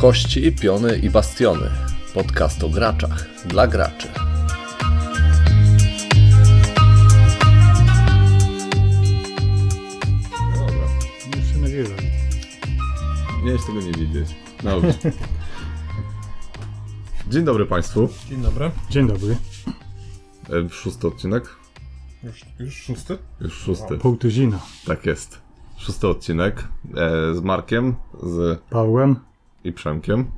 Kości, piony i bastiony. Podcast o graczach dla graczy. Dobra. Już się nagrywa. Miałeś tego nie widzieć. Dobrze. Dzień dobry Państwu. Dzień dobry. Dzień dobry. E, Szósty odcinek. Już, już szósty? Już szósty. Pół tuzina. Tak jest. Szósty odcinek. E, z Markiem z... Pawłem. I Przemkiem.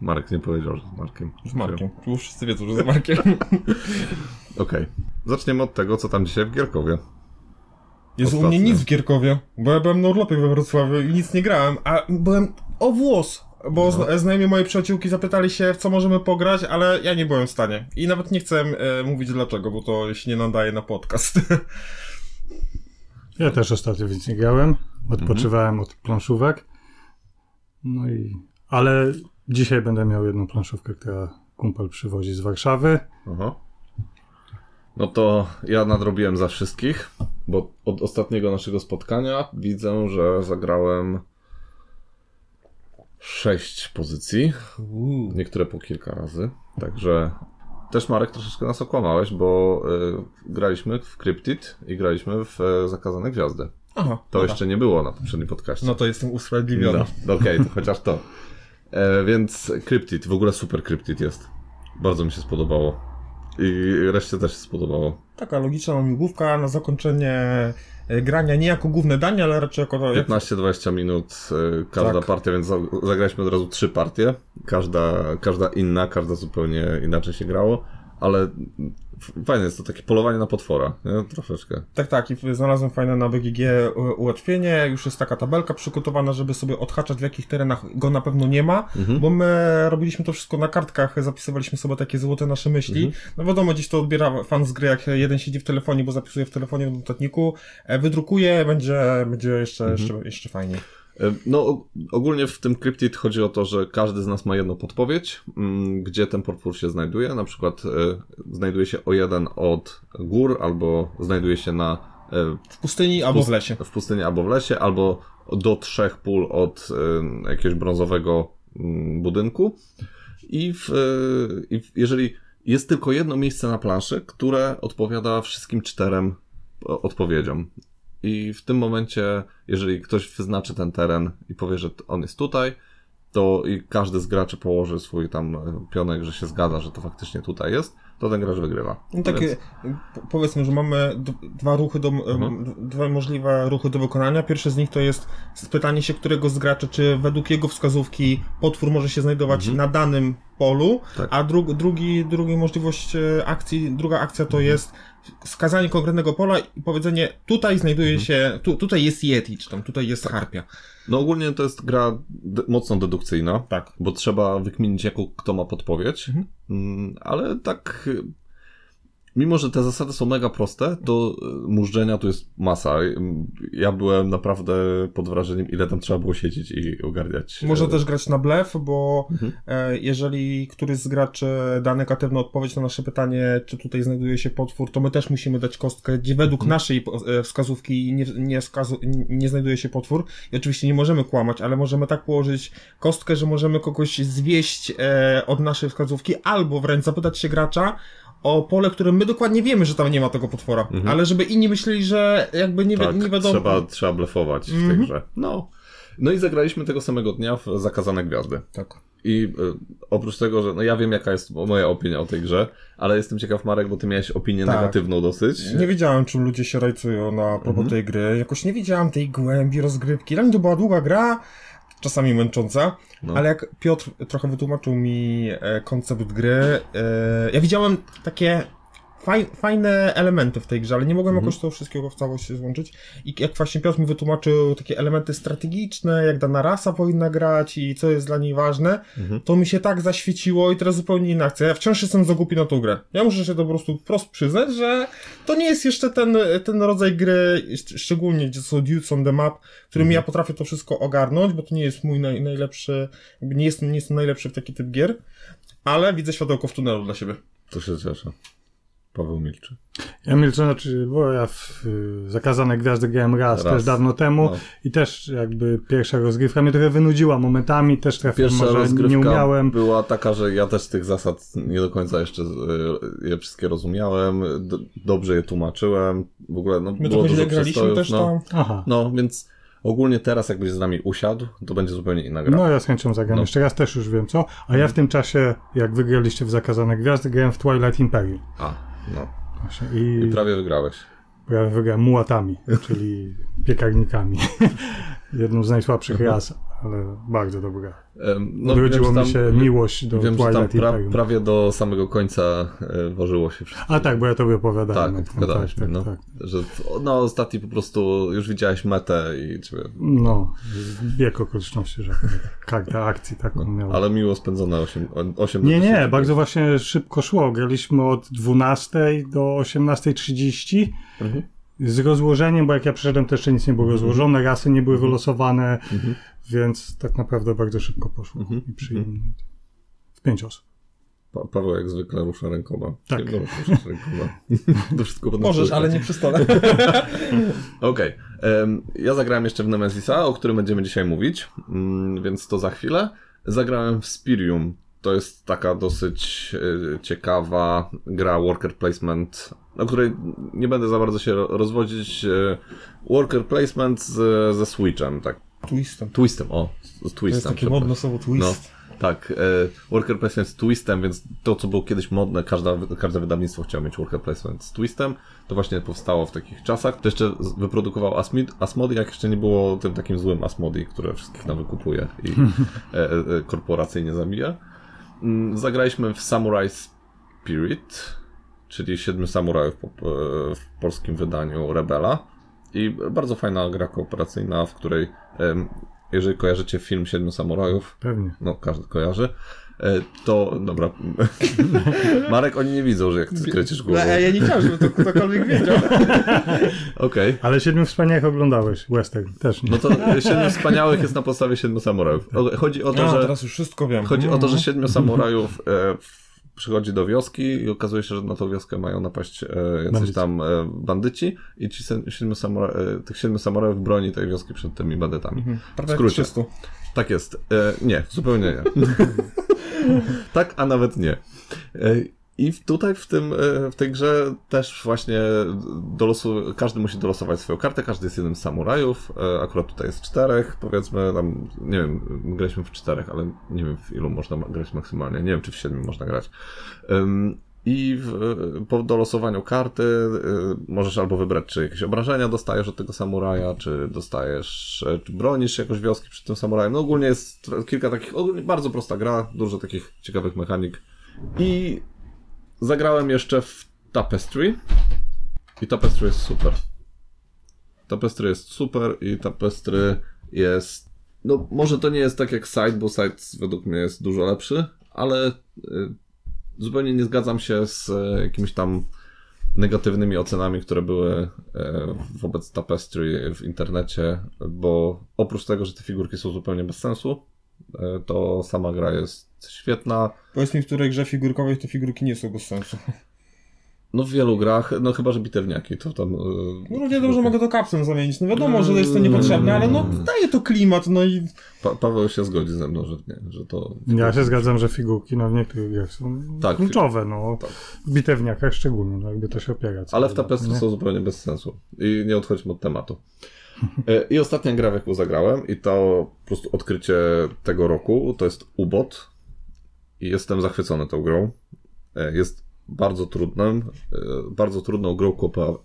Marek nie powiedział, że z Markiem. Z Markiem. Już wszyscy wiedzą, że z Markiem. Okej. Zaczniemy od tego, co tam dzisiaj w Gierkowie. Jest u mnie nic w Gierkowie, bo ja byłem na urlopie we Wrocławiu i nic nie grałem, a byłem o włos, bo No. zna- znajomi mojej przyjaciółki zapytali się, w co możemy pograć, ale ja nie byłem w stanie. I nawet nie chcę e, mówić dlaczego, bo to się nie nadaje na podcast. Ja też ostatnio więc nie grałem. Odpoczywałem od planszówek. No i... Ale dzisiaj będę miał jedną planszówkę, która kumpel przywozi z Warszawy. Aha. No to ja nadrobiłem za wszystkich, bo od ostatniego naszego spotkania widzę, że zagrałem sześć pozycji. Niektóre po kilka razy. Także też Marek troszeczkę nas okłamałeś, bo y, graliśmy w Cryptid i graliśmy w e, Zakazane Gwiazdy. Aha, To dobra. jeszcze nie było na poprzednim podcaście. No to jestem usprawiedliwiony. No, no okej, to chociaż to. E, więc Cryptid, w ogóle super Cryptid jest. Bardzo mi się spodobało. I reszcie też się spodobało. Taka logiczna łamigłówka na zakończenie e, grania nie jako główne danie, ale raczej jako... Jak... 15-20 minut e, każda Tak. partia, więc za- zagraliśmy od razu trzy partie. Każda, każda inna, każda zupełnie inaczej się grało, ale fajne jest to takie polowanie na potwora, nie? Troszeczkę. Tak, tak. I znalazłem fajne na BGG ułatwienie. Już jest taka tabelka przygotowana, żeby sobie odhaczać, w jakich terenach go na pewno nie ma, bo my robiliśmy to wszystko na kartkach, zapisywaliśmy sobie takie złote nasze myśli. No wiadomo, gdzieś to odbiera fan z gry, jak jeden siedzi w telefonie, bo zapisuje w telefonie w notatniku, e, wydrukuje, będzie, będzie jeszcze, jeszcze, jeszcze fajniej. E, No, ogólnie w tym Cryptid chodzi o to, że każdy z nas ma jedną podpowiedź, mm, gdzie ten potwór się znajduje. Na przykład e, znajduje się o jeden od gór, albo znajduje się na e, W pustyni albo w lesie. W pustyni albo w lesie, albo do trzech pól od jakiegoś brązowego mm, budynku. I, w, I w, jeżeli jest tylko jedno miejsce na planszy, które odpowiada wszystkim czterem odpowiedziom. I w tym momencie, jeżeli ktoś wyznaczy ten teren i powie, że on jest tutaj, to i każdy z graczy położy swój tam e, pionek, że się zgadza, że to faktycznie tutaj jest, to ten gracz wygrywa. No tak, Więc- e, po- powiedzmy, że mamy dwa ruchy do, Mhm. em, d- dwa możliwe ruchy do wykonania. Pierwszy z nich to jest spytanie się którego z graczy, czy według jego wskazówki potwór może się znajdować na danym polu, Mhm. Tak. a dru, drugi, drugi możliwość e, akcji, druga akcja Mhm. to jest wskazanie konkretnego pola i powiedzenie tutaj znajduje Mhm. się, tu, tutaj jest Yeti, czy tam tutaj jest harpia. No ogólnie to jest gra d- mocno dedukcyjna. Tak. Bo trzeba wykminić, jaką kto ma podpowiedź. Mhm. Mm, Ale tak. Mimo, że te zasady są mega proste, to y, mużdżenia tu jest masa. Ja byłem naprawdę pod wrażeniem, ile tam trzeba było siedzieć i ogarniać. Można y, też grać na blef, bo Mhm. e, jeżeli któryś z graczy da negatywną odpowiedź na nasze pytanie, czy tutaj znajduje się potwór, to my też musimy dać kostkę, gdzie według naszej e, wskazówki nie, nie, wskazu, nie znajduje się potwór. I oczywiście nie możemy kłamać, ale możemy tak położyć kostkę, że możemy kogoś zwieść e, od naszej wskazówki, albo wręcz zapytać się gracza, o pole, które my dokładnie wiemy, że tam nie ma tego potwora, ale żeby inni myśleli, że jakby nie, wi- Tak, nie wiadomo. trzeba, trzeba blefować w tej Mhm. grze. No. No i zagraliśmy tego samego dnia w Zakazane Gwiazdy. Tak. I y, oprócz tego, że no ja wiem jaka jest moja opinia o tej grze, ale jestem ciekaw Marek, bo ty miałeś opinię Tak. negatywną dosyć. Nie wiedziałem, czym ludzie się rajcują na propos tej gry. Jakoś nie widziałem tej głębi rozgrywki. Dla mnie to była długa gra, czasami męcząca, No. ale jak Piotr trochę wytłumaczył mi e, koncept gry, e, ja widziałem takie faj, fajne elementy w tej grze, ale nie mogłem jakoś tego wszystkiego w całość złączyć. I jak właśnie Piotr mi wytłumaczył takie elementy strategiczne, jak dana rasa powinna grać i co jest dla niej ważne, to mi się tak zaświeciło i teraz zupełnie inna akcja. Ja wciąż jestem za głupi na tą grę. Ja muszę się to po prostu wprost przyznać, że to nie jest jeszcze ten, ten rodzaj gry, szcz- szczególnie gdzie są dudes on the map, którymi ja potrafię to wszystko ogarnąć, bo to nie jest mój naj, najlepszy, nie jestem, nie jestem najlepszy w taki typ gier, ale widzę światełko w tunelu dla siebie. To się cieszę. Paweł milczy. Ja milczę, znaczy, bo ja w y, Zakazane Gwiazdy grałem raz, Raz. też dawno temu No. i też jakby pierwsza rozgrywka mnie trochę wynudziła momentami, też trafiłem, Pierwsza może rozgrywka nie umiałem. była taka, że ja też tych zasad nie do końca jeszcze e, je wszystkie rozumiałem, dobrze je tłumaczyłem, w ogóle no, My było dużo graliśmy też no. tam. Aha. no, więc ogólnie teraz jakbyś z nami usiadł, to będzie zupełnie inna gra. No ja z chęcią zagram. No. Jeszcze raz też już wiem co. A ja w tym czasie, jak wygraliście w Zakazane Gwiazdy, grałem w Twilight Imperium. A, no. Właśnie. I I prawie wygrałeś. prawie wygrałem mułatami, czyli piekarnikami. Jedną z najsłabszych Mhm. ras, ale bardzo dobra. No, wiem, że mi tam- się miłość do Wiem, tam Twilight pra, Imperium. prawie do samego końca e, ważyło się wszystko. A tak, bo ja tobie opowiadałem. Tak, opowiadałeś tak, no. tak. Że na ostatni po prostu już widziałeś metę i ciebie, No, bieg okoliczności, że karta akcji taką miała. ale miło spędzone 8, 8 Nie, nie, bardzo właśnie szybko szło. Graliśmy od 12 do 18.30 Mhm. z rozłożeniem, bo jak ja przyszedłem, to jeszcze nic nie było rozłożone, rasy nie były wylosowane, więc tak naprawdę bardzo szybko poszło. Mhm. I przyjemnie. W pięć osób. Pa- Paweł jak zwykle rusza rękoma. Tak. No, ruszasz rękoma. to wszystko Możesz, ale nie przy stole. Okej. Em, Ja zagrałem jeszcze w Nemesisa, o którym będziemy dzisiaj mówić, mm, więc to za chwilę. Zagrałem w Spirium. To jest taka dosyć e, ciekawa gra worker placement, o której nie będę za bardzo się ro- rozwodzić. E, Worker placement z, ze Switchem, tak. Twistem. Twistem, o, z To jest Twistem. takie modne słowo twist. No, tak. E, worker placement z twistem, więc to, co było kiedyś modne, każda, każde wydawnictwo chciało mieć worker placement z twistem. To właśnie powstało w takich czasach. To jeszcze wyprodukował Asmid, Asmodi, jak jeszcze nie było tym takim złym Asmodi, które wszystkich nam wykupuje i e, e, e, korporacyjnie zabija. Mm, Zagraliśmy w Samurai Spirit, czyli Siedmiu Samurajów po- w polskim wydaniu Rebela. I bardzo fajna gra kooperacyjna, w której, jeżeli kojarzycie film Siedmiu Samurajów, Pewnie. no każdy kojarzy, e, to dobra. Marek, oni nie widzą, że jak ty kręcisz głową. No, ja nie chciałem, żeby to ktokolwiek wiedział. Okej. Ale Siedmiu Wspaniałych oglądałeś, Western, też nie. No to Siedmiu Wspaniałych jest na podstawie Siedmiu Samurajów. Chodzi o to, No, że teraz już wszystko wiem. Chodzi o to, że Mhm. siedmiu samurajów e, w- przychodzi do wioski i okazuje się, że na tą wioskę mają napaść e, jacyś Bandyci. tam e, bandyci i ci se- siedmiu samura, e, tych siedmiu samurajów broni tej wioski przed tymi bandytami. Mhm. W Prawda skrócie. 300. Tak jest. E, nie, zupełnie nie. tak, a nawet nie. E, I tutaj w, tym, e, w tej grze też właśnie do losu, każdy musi dolosować swoją kartę, każdy jest jednym z samurajów, e, akurat tutaj jest czterech, powiedzmy, tam, nie wiem, graliśmy w czterech, ale nie wiem w ilu można grać maksymalnie, nie wiem czy w siedmiu można grać. I w, po dolosowaniu karty możesz albo wybrać, czy jakieś obrażenia dostajesz od tego samuraja, czy dostajesz, e, czy bronisz jakoś wioski przed tym samurajem. No ogólnie jest kilka takich, bardzo prosta gra, dużo takich ciekawych mechanik. I zagrałem jeszcze w Tapestry. I Tapestry jest super. Tapestry jest super i Tapestry jest. No, może to nie jest tak jak Side, bo Side według mnie jest dużo lepszy, ale y, zupełnie nie zgadzam się z e, jakimiś tam negatywnymi ocenami, które były e, wobec Tapestry w internecie, bo oprócz tego, że te figurki są zupełnie bez sensu, e, to sama gra jest świetna. Powiedz mi, w której grze figurkowej te figurki nie są bez sensu. No w wielu grach, no chyba, że bitewniaki, to tam... e, No równie dobrze mogę to kapsem zamienić. No wiadomo, że jest to niepotrzebne, ale no daje to klimat, no i Pa Paweł się zgodzi ze mną, że nie, że to... Ja się zgadzam, że figurki no, w niektórych grach są Tak, kluczowe, no. tak. W bitewniakach szczególnie, no, jakby to się opiera. Ale w tapestry są zupełnie bez sensu. I nie odchodźmy od tematu. E, I ostatnia gra, w jaką zagrałem, i to po prostu odkrycie tego roku, to jest UBOT. Jestem zachwycony tą grą. E, Jest bardzo trudnym, e, bardzo trudną grą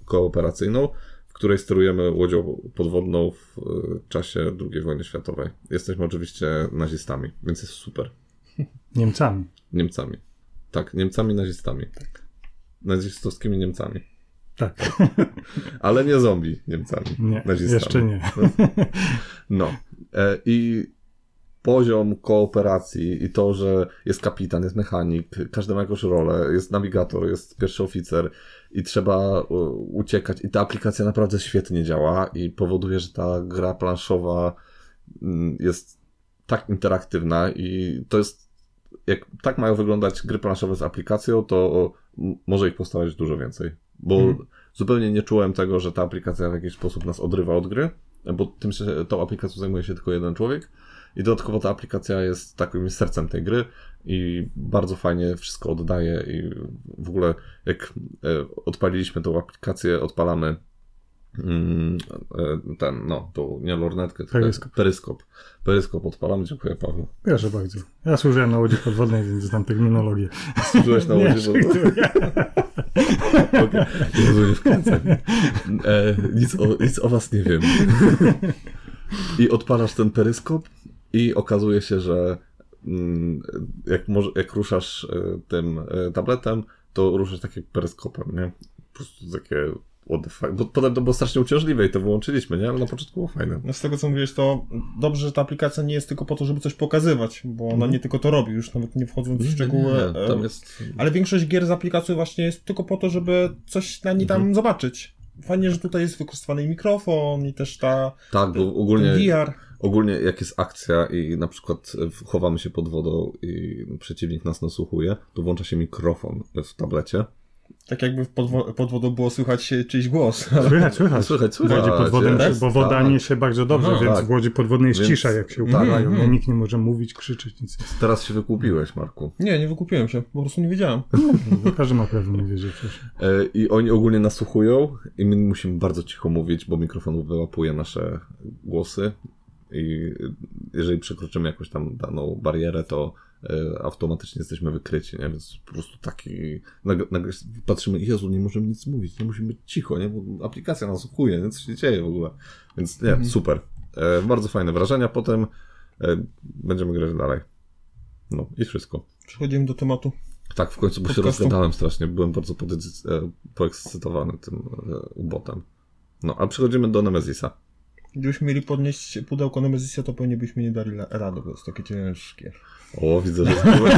kooperacyjną, w której sterujemy łodzią podwodną w e, czasie II wojny światowej. Jesteśmy oczywiście nazistami, więc jest super. Niemcami. Niemcami. Tak, Niemcami nazistami. Nazistowskimi Niemcami. Tak, Ale nie zombie Niemcami. nie, nazistami. jeszcze nie. No. E, I poziom kooperacji i to, że jest kapitan, jest mechanik, każdy ma jakąś rolę, jest nawigator, jest pierwszy oficer i trzeba u- uciekać. I ta aplikacja naprawdę świetnie działa i powoduje, że ta gra planszowa mm, jest tak interaktywna i to jest jak tak mają wyglądać gry planszowe z aplikacją, to może ich powstawać dużo więcej. Bo Mhm. zupełnie nie czułem tego, że ta aplikacja w jakiś sposób nas odrywa od gry, bo tym się, tą aplikacją zajmuje się tylko jeden człowiek. I dodatkowo ta aplikacja jest takim sercem tej gry i bardzo fajnie wszystko oddaje i w ogóle jak e, odpaliliśmy tą aplikację, odpalamy mm, e, ten, no, tą nie lornetkę, Peryskop. peryskop. Peryskop odpalamy, dziękuję Paweł. Proszę bardzo. Ja służyłem na łodzi podwodnej, więc znam terminologię. Służyłeś na łodzi, nie wkręcaj. E, nic, o, nic o was nie wiem. I odpalasz ten peryskop i okazuje się, że mm, jak, może, jak ruszasz e, tym e, tabletem, to ruszasz takim peryskopem, nie? Po prostu takie what. Bo potem to było strasznie uciążliwe i to wyłączyliśmy, nie? Ale na początku było fajne. No z tego co mówiłeś, to dobrze, że ta aplikacja nie jest tylko po to, żeby coś pokazywać, bo ona nie tylko to robi, już nawet nie wchodząc w szczegóły. Nie, nie, e, jest... Ale większość gier z aplikacją właśnie jest tylko po to, żeby coś na niej tam Mhm. zobaczyć. Fajnie, że tutaj jest wykorzystany mikrofon i też ta Tak, bo ogólnie... VR. Ogólnie jak jest akcja i na przykład e, chowamy się pod wodą i przeciwnik nas nasłuchuje, to włącza się mikrofon w tablecie. Tak jakby pod, wo- pod wodą było słychać czyjś głos. Słychać, słychać. Słychać, W słychać. Łodzi podwodnej, jest, bo woda tak. niesie bardzo dobrze, Aha, więc tak. w Łodzi podwodnej jest Więc- cisza, jak się tak. upalają. Mhm. Nikt nie może mówić, krzyczeć, nic. Teraz się wykupiłeś, Marku. Nie, nie wykupiłem się, po prostu nie wiedziałem. Każdy ma prawo nie wiedzieć przecież. E, I oni ogólnie nasłuchują i my musimy bardzo cicho mówić, bo mikrofon wyłapuje nasze głosy i jeżeli przekroczymy jakąś tam daną barierę, to e, automatycznie jesteśmy wykryci, nie? Więc po prostu taki... Nagle, nagle patrzymy, Jezu, nie możemy nic mówić, nie musimy być cicho, nie? Bo aplikacja nasłuchuje, nie? Co się dzieje w ogóle? Więc nie, super. E, bardzo fajne wrażenia. Potem e, będziemy grać dalej. No i wszystko. Przechodzimy do tematu. Tak, w końcu, bo się Podcastu. rozgadałem strasznie. Byłem bardzo podecy- e, podekscytowany tym e, ubotem. No, a przechodzimy do Nemezisa. Gdybyśmy mieli podnieść pudełko Nemezisa, to pewnie byśmy nie dali rady, bo jest takie ciężkie. O, widzę, że z grubej,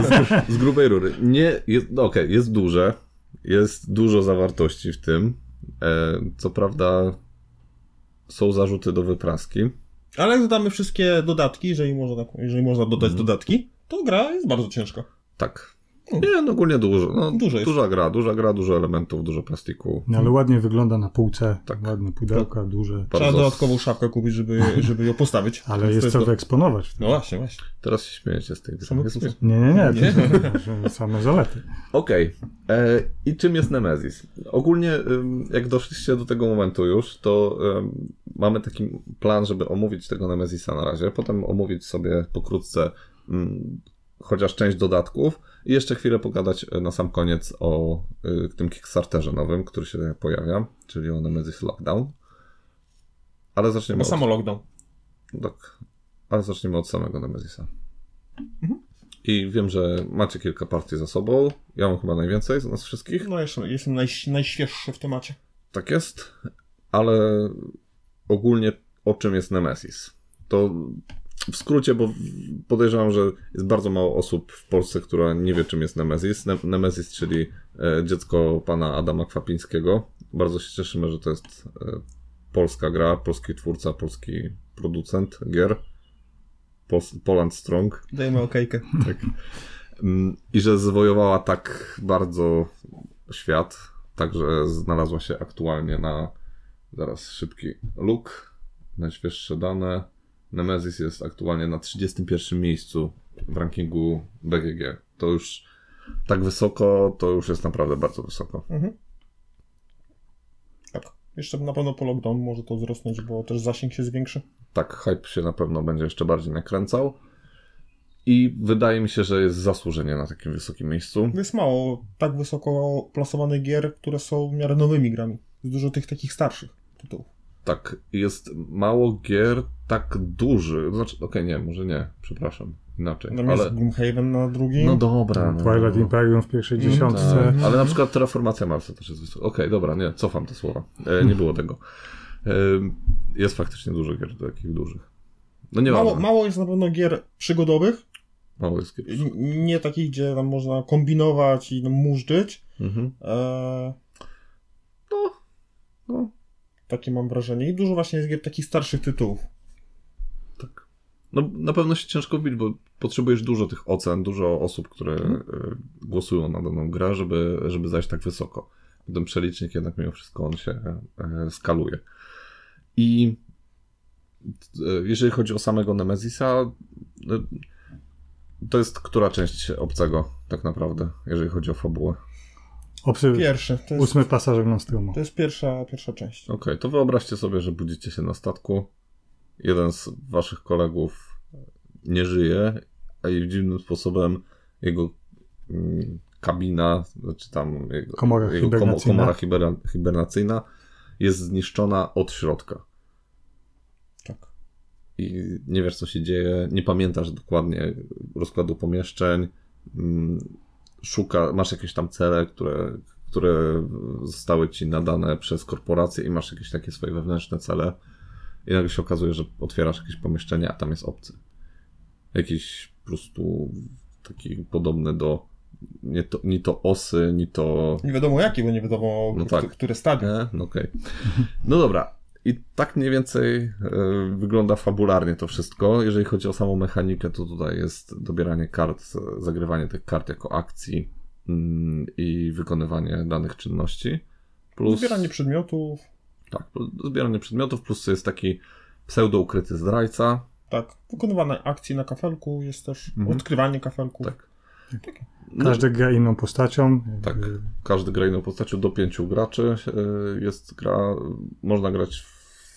z, z grubej rury. Nie, jest, no okej, jest duże. Jest dużo zawartości w tym. E, co prawda są zarzuty do wypraski. Ale jak dodamy wszystkie dodatki, jeżeli można, tak, jeżeli można dodać Mhm. dodatki, to gra jest bardzo ciężka. Tak. Nie, no ogólnie dużo. No, Dużo jest. Duża gra, duża gra, dużo elementów, dużo plastiku. No, ale ładnie wygląda na półce. Tak. Ładne pudełka, duże. Trzeba Bardzo- dodatkową szapkę kupić, żeby, żeby ją postawić. Ale Więc jest co do- wyeksponować. No właśnie, właśnie. Teraz się śmiejecie z tej gry. Same Jest plusy. Nie, nie, nie. Nie? To same zalety. Okej. E, I czym jest Nemesis? Ogólnie, jak doszliście do tego momentu już, to ym, mamy taki plan, żeby omówić tego Nemesisa na razie, potem omówić sobie pokrótce ym, chociaż część dodatków i jeszcze chwilę pogadać e, na sam koniec o y, tym Kickstarterze nowym, który się pojawia, czyli o Nemesis Lockdown. Ale zaczniemy No od... samo lockdown. Tak. Ale zaczniemy od samego Nemesisa. I wiem, że macie kilka partii za sobą. Ja mam chyba najwięcej z nas wszystkich. No jeszcze jestem naj, najświeższy w temacie. Tak jest. Ale ogólnie o czym jest Nemesis? To w skrócie, bo podejrzewam, że jest bardzo mało osób w Polsce, która nie wie, czym jest Nemesis. Ne- Nemesis, czyli e, dziecko pana Adama Kwapińskiego. Bardzo się cieszymy, że to jest e, polska gra, polski twórca, polski producent gier. Pol- Poland Strong. Dajemy okejkę. Tak. Mm, I że zwojowała tak bardzo świat, także znalazła się aktualnie na zaraz szybki look, najświeższe dane. Nemesis jest aktualnie na 31 miejscu w rankingu BGG. To już tak wysoko, to już jest naprawdę bardzo wysoko. Tak. Jeszcze na pewno po lockdown może to wzrosnąć, bo też zasięg się zwiększy. Tak, hype się na pewno będzie jeszcze bardziej nakręcał. I wydaje mi się, że jest zasłużenie na takim wysokim miejscu. Jest mało tak wysoko plasowanych gier, które są w miarę nowymi grami. Jest dużo tych takich starszych tytułów. Tak, jest mało gier tak duży. To znaczy, okej, nie, może nie, przepraszam, inaczej. Jest Ale, Gloomhaven na drugim. no dobra. No, Twilight no. Imperium w pierwszej Mm, dziesiątce. Tak, ale na przykład Terraformacja Marsa też jest wysoka. Okej, dobra, nie, cofam te słowa. E, nie było tego. E, jest faktycznie dużo gier takich dużych. No nie mało, mało, jest na pewno gier przygodowych, mało jest gier. n- nie takich, gdzie tam można kombinować i no, mużdżyć. Mhm. Eee, No, takie mam wrażenie. I dużo właśnie jest gier takich starszych tytułów. tak. no, na pewno się ciężko wbić, bo potrzebujesz dużo tych ocen, dużo osób, które Mhm. e, głosują na daną grę, żeby, żeby zajść tak wysoko. Ten przelicznik jednak mimo wszystko on się e, skaluje. I e, jeżeli chodzi o samego Nemezisa, e, to jest która część obcego tak naprawdę, jeżeli chodzi o fabułę? Obcy, Pierwszy. To jest, ósmy pasażer Nostromo. to jest pierwsza, pierwsza część. Okej, to wyobraźcie sobie, że budzicie się na statku. Jeden z waszych kolegów nie żyje, a i dziwnym sposobem jego mm, kabina, znaczy tam jego Komora jego hibernacyjna. komora hiberna, hibernacyjna jest zniszczona od środka. Tak. I nie wiesz, co się dzieje, nie pamiętasz dokładnie rozkładu pomieszczeń, mm, szuka, masz jakieś tam cele, które, które zostały ci nadane przez korporację i masz jakieś takie swoje wewnętrzne cele i nagle się okazuje, że otwierasz jakieś pomieszczenie, a tam jest obcy. Jakiś po prostu taki podobny do nie to, ni to osy, ni to Nie wiadomo jaki, bo nie wiadomo, No które, tak. które stadium. nie? No okej. No dobra. I tak mniej więcej e, wygląda fabularnie to wszystko. Jeżeli chodzi o samą mechanikę, to tutaj jest dobieranie kart, zagrywanie tych kart jako akcji mm, i wykonywanie danych czynności. Plus, Zbieranie przedmiotów, tak, zbieranie przedmiotów, plus jest taki pseudo ukryty zdrajca. tak. Wykonywanie akcji na kafelku jest też. Mhm. Odkrywanie kafelków. Tak. Każdy gra inną postacią. Tak. Każdy gra inną postacią do pięciu graczy. e, Jest gra, można grać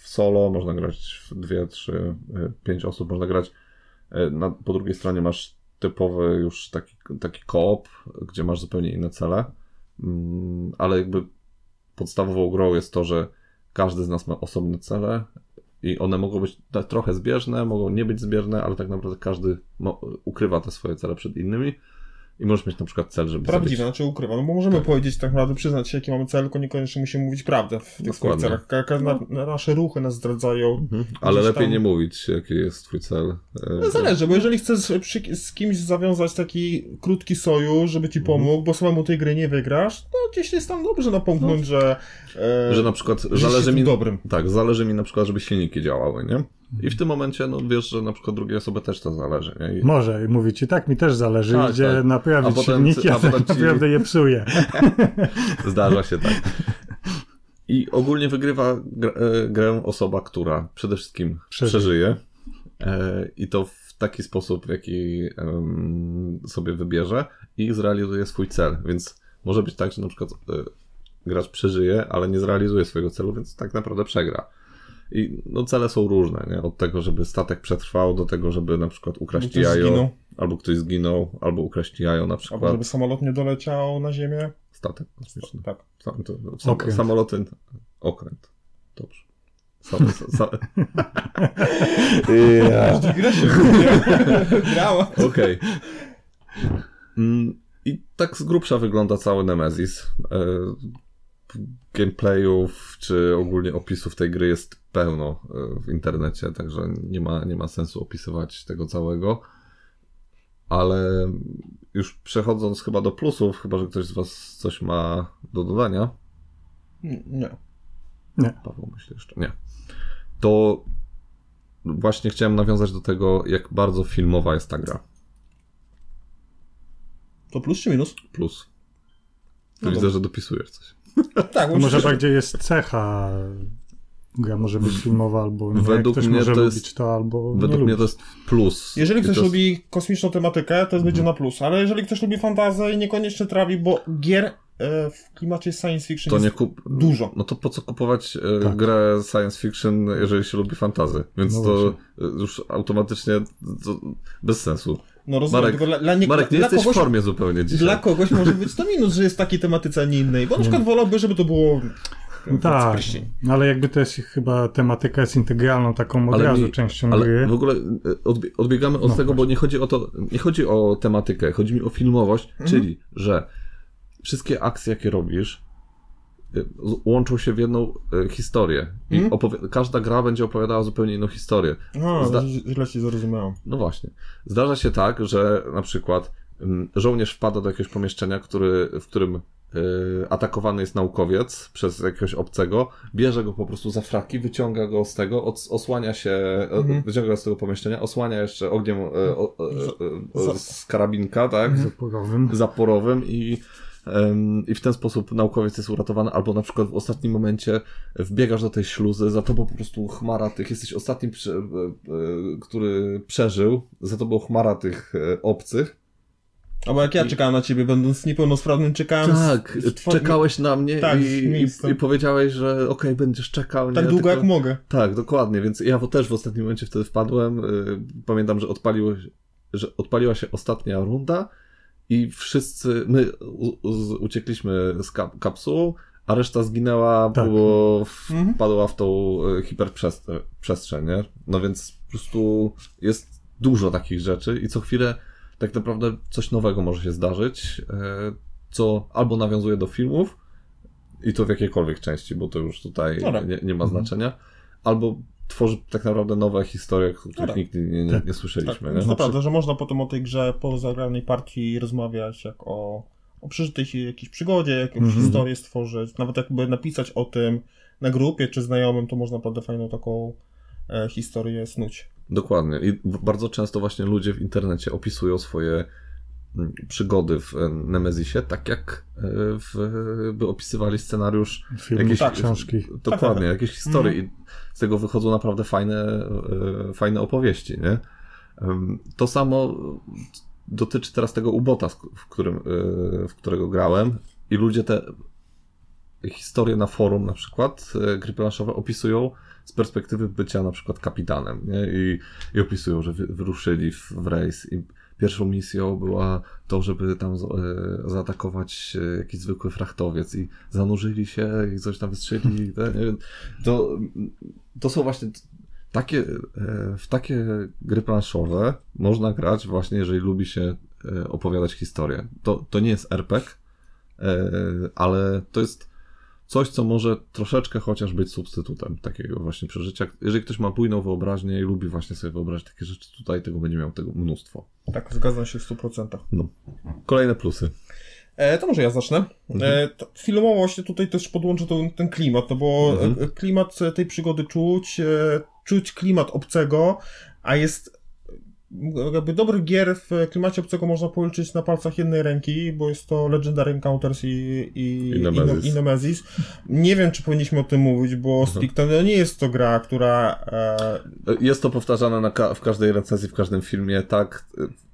w solo, można grać w dwie, trzy, e, pięć osób, można grać. e, Na, po drugiej stronie masz typowy już taki, taki koop, gdzie masz zupełnie inne cele. Mm, Ale jakby podstawową grą jest to, że każdy z nas ma osobne cele i one mogą być trochę zbieżne, mogą nie być zbieżne, ale tak naprawdę każdy ukrywa te swoje cele przed innymi. I możesz mieć na przykład cel, żeby Prawdziwe, zabić znaczy ukrywa. No bo możemy powiedzieć tak naprawdę, przyznać się, jaki mamy cel, tylko niekoniecznie musimy mówić prawdę w tych swoich celach. Ka- na, na nasze ruchy nas zdradzają. Mhm. Ale lepiej tam- nie mówić, jaki jest twój cel. E, No zależy, bo jeżeli chcesz z kimś zawiązać taki krótki sojusz, żeby ci Mhm. pomógł, bo samemu tej gry nie wygrasz, to gdzieś jest tam dobrze napomknąć, że, e, Że na przykład zależy mi. dobrym. Tak, zależy mi na przykład, żeby silniki działały, nie? I w tym momencie, no wiesz, że na przykład drugiej osobie też to zależy, nie? I... Może i mówi ci, tak, mi też zależy, Tak, idzie tak. naprawić A potem- silniki, a a tak ci- naprawdę je psuje. Zdarza się tak. I ogólnie wygrywa gr- e, grę osoba, która przede wszystkim Przeżyje. przeżyje. E, I to w taki sposób, w jaki em, sobie wybierze i zrealizuje swój cel. Więc może być tak, że na przykład e, gracz przeżyje, ale nie zrealizuje swojego celu, więc tak naprawdę przegra. I no, cele są różne, nie? Od tego, żeby statek przetrwał, do tego, żeby na przykład ukraść ktoś jajo, zginął. albo ktoś zginął, albo ukraść jajo na Albo przykład. żeby samolot nie doleciał na ziemię. Statek kosmiczny. Tak. Sam, to, sam, Okręt. Samoloty. Okręt. Dobrze. Sam, sa, sa, Każdy gra się grała. Okej. Mm, I tak z grubsza wygląda cały Nemesis. Gameplayów czy ogólnie opisów tej gry jest pełno e, w internecie, także nie ma, nie ma sensu opisywać tego całego. Ale już przechodząc chyba do plusów, chyba że ktoś z Was coś ma do dodania. Nie. Paweł myślę jeszcze. Nie. To właśnie chciałem nawiązać do tego, jak bardzo filmowa jest ta gra. To plus czy minus? Plus. No Widzę, że dopisujesz coś. Tak, bo Może bardziej jest cecha. Gra może być filmowa albo nie. Według Ktoś mnie może to lubić jest- to albo nie Według mnie lubić. to jest plus. Jeżeli ktoś to jest- Mhm. lubi kosmiczną tematykę, to będzie na plus, ale jeżeli ktoś lubi fantazję i niekoniecznie trawi, bo gier e, w klimacie science fiction To jest nie kup... dużo. No to po co kupować e, Tak. grę science fiction, jeżeli się lubi fantazy? Więc No to już automatycznie to bez sensu. No rozumiem, Marek, tylko dla, dla, nie, Marek, nie dla, jesteś kogoś, w formie zupełnie dzisiaj. dla kogoś może być to minus, że jest takiej tematyce, a nie innej, bo na przykład wolałby, żeby to było No tak, no ale jakby też chyba tematyka jest integralną taką od Ale razu mi- częścią Ale gry. w ogóle e, odbie- odbiegamy od No tego, bo nie chodzi o to, nie chodzi o tematykę, chodzi mi o filmowość, Mhm. czyli, że wszystkie akcje, jakie robisz, łączą się w jedną e, historię. I opowi- każda gra będzie opowiadała zupełnie inną historię. No, Zda- źle- ci zrozumiałem. No właśnie. Zdarza się tak, że na przykład mm, żołnierz wpada do jakiegoś pomieszczenia, który, w którym y, atakowany jest naukowiec przez jakiegoś obcego, bierze go po prostu za fraki, wyciąga go z tego, os, osłania się, mhm. wyciąga go z tego pomieszczenia, osłania jeszcze ogniem y, o, y, z karabinka, tak? Zaporowym. Zaporowym i i w ten sposób naukowiec jest uratowany, albo na przykład w ostatnim momencie wbiegasz do tej śluzy, za tobą po prostu chmara tych, jesteś ostatnim, który przeżył, za tobą chmara tych obcych Albo jak ja czekałem na ciebie, będąc niepełnosprawnym, czekałem... Tak, z... czekałeś na mnie tak, i, i, i, powiedziałeś, że okej, okay, będziesz czekał. Tak nie? długo Tylko... jak mogę. Tak, dokładnie, więc ja też w ostatnim momencie wtedy wpadłem. Y, pamiętam, że, odpaliło, że odpaliła się ostatnia runda i wszyscy, my u, u, uciekliśmy z kap kapsułą, a reszta zginęła, tak. bo mhm. wpadła w tą y, hiperprzestrzeń, nie? No więc po prostu jest dużo takich rzeczy i co chwilę tak naprawdę coś nowego może się zdarzyć, e, co albo nawiązuje do filmów, i to w jakiejkolwiek części, bo to już tutaj no tak. nie, nie, ma mhm. znaczenia, albo tworzy tak naprawdę nowe historie, o których no nigdy nie, nie, tak. nie słyszeliśmy. Tak. Nie? Naprawdę, że można potem o tej grze po zagranej partii rozmawiać jak o, o przeżytej jakiejś przygodzie, jakąś mm -hmm. historię stworzyć, nawet jakby napisać o tym na grupie czy znajomym, to można naprawdę fajną taką e, historię snuć. Dokładnie. I bardzo często właśnie ludzie w internecie opisują swoje przygody w e, Nemezisie, tak jak e, w, by opisywali scenariusz Filmu, jakieś tak, książki. Dokładnie, jakieś historie mm. i z tego wychodzą naprawdę fajne, e, fajne opowieści, nie? To samo dotyczy teraz tego ubota, w, którym, w którego grałem i ludzie te historie na forum na przykład gry planszowe opisują z perspektywy bycia na przykład kapitanem, nie? I, i opisują, że wy, wyruszyli w, w rejs i pierwszą misją była to, żeby tam e, zaatakować e, jakiś zwykły frachtowiec i zanurzyli się i coś tam wystrzelili. To, to są właśnie takie, e, w takie gry planszowe można grać właśnie, jeżeli lubi się opowiadać historię. To, to nie jest RPG, ale to jest coś, co może troszeczkę chociaż być substytutem takiego właśnie przeżycia. Jeżeli ktoś ma bujną wyobraźnię i lubi właśnie sobie wyobrazić takie rzeczy, tutaj tego będzie miał tego mnóstwo. Tak, zgadzam się w 100%. No. Kolejne plusy. E, to może ja zacznę. Mhm. E, filmowo właśnie tutaj też podłączę ten, ten klimat, no bo mhm. klimat tej przygody czuć, e, czuć klimat obcego, a jest jakby dobrych gier w klimacie obcego można policzyć na palcach jednej ręki, bo jest to Legendary Encounters i, i, I, Nemesis. i Nemesis. Nie wiem, czy powinniśmy o tym mówić, bo mhm. stricte no, nie jest to gra, która... E... Jest to powtarzane na ka w każdej recenzji, w każdym filmie, tak,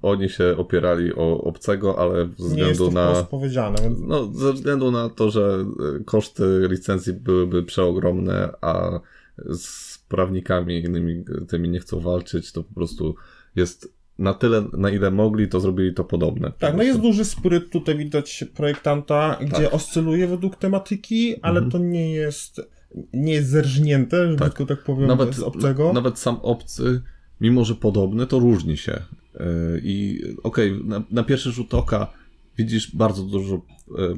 oni się opierali o obcego, ale ze względu nie jest to na... powiedziane. Więc... No, ze względu na to, że koszty licencji byłyby przeogromne, a z prawnikami innymi tymi nie chcą walczyć, to po prostu jest na tyle, na ile mogli, to zrobili to podobne. Tak, no jest duży spryt, tutaj widać projektanta, gdzie tak. oscyluje według tematyki, ale mhm. to nie jest, nie jest zerżnięte, tak. tylko tak powiem, nawet, z obcego. Nawet sam obcy, mimo że podobny, to różni się. E, I okej, okay, na, na pierwszy rzut oka widzisz bardzo dużo e,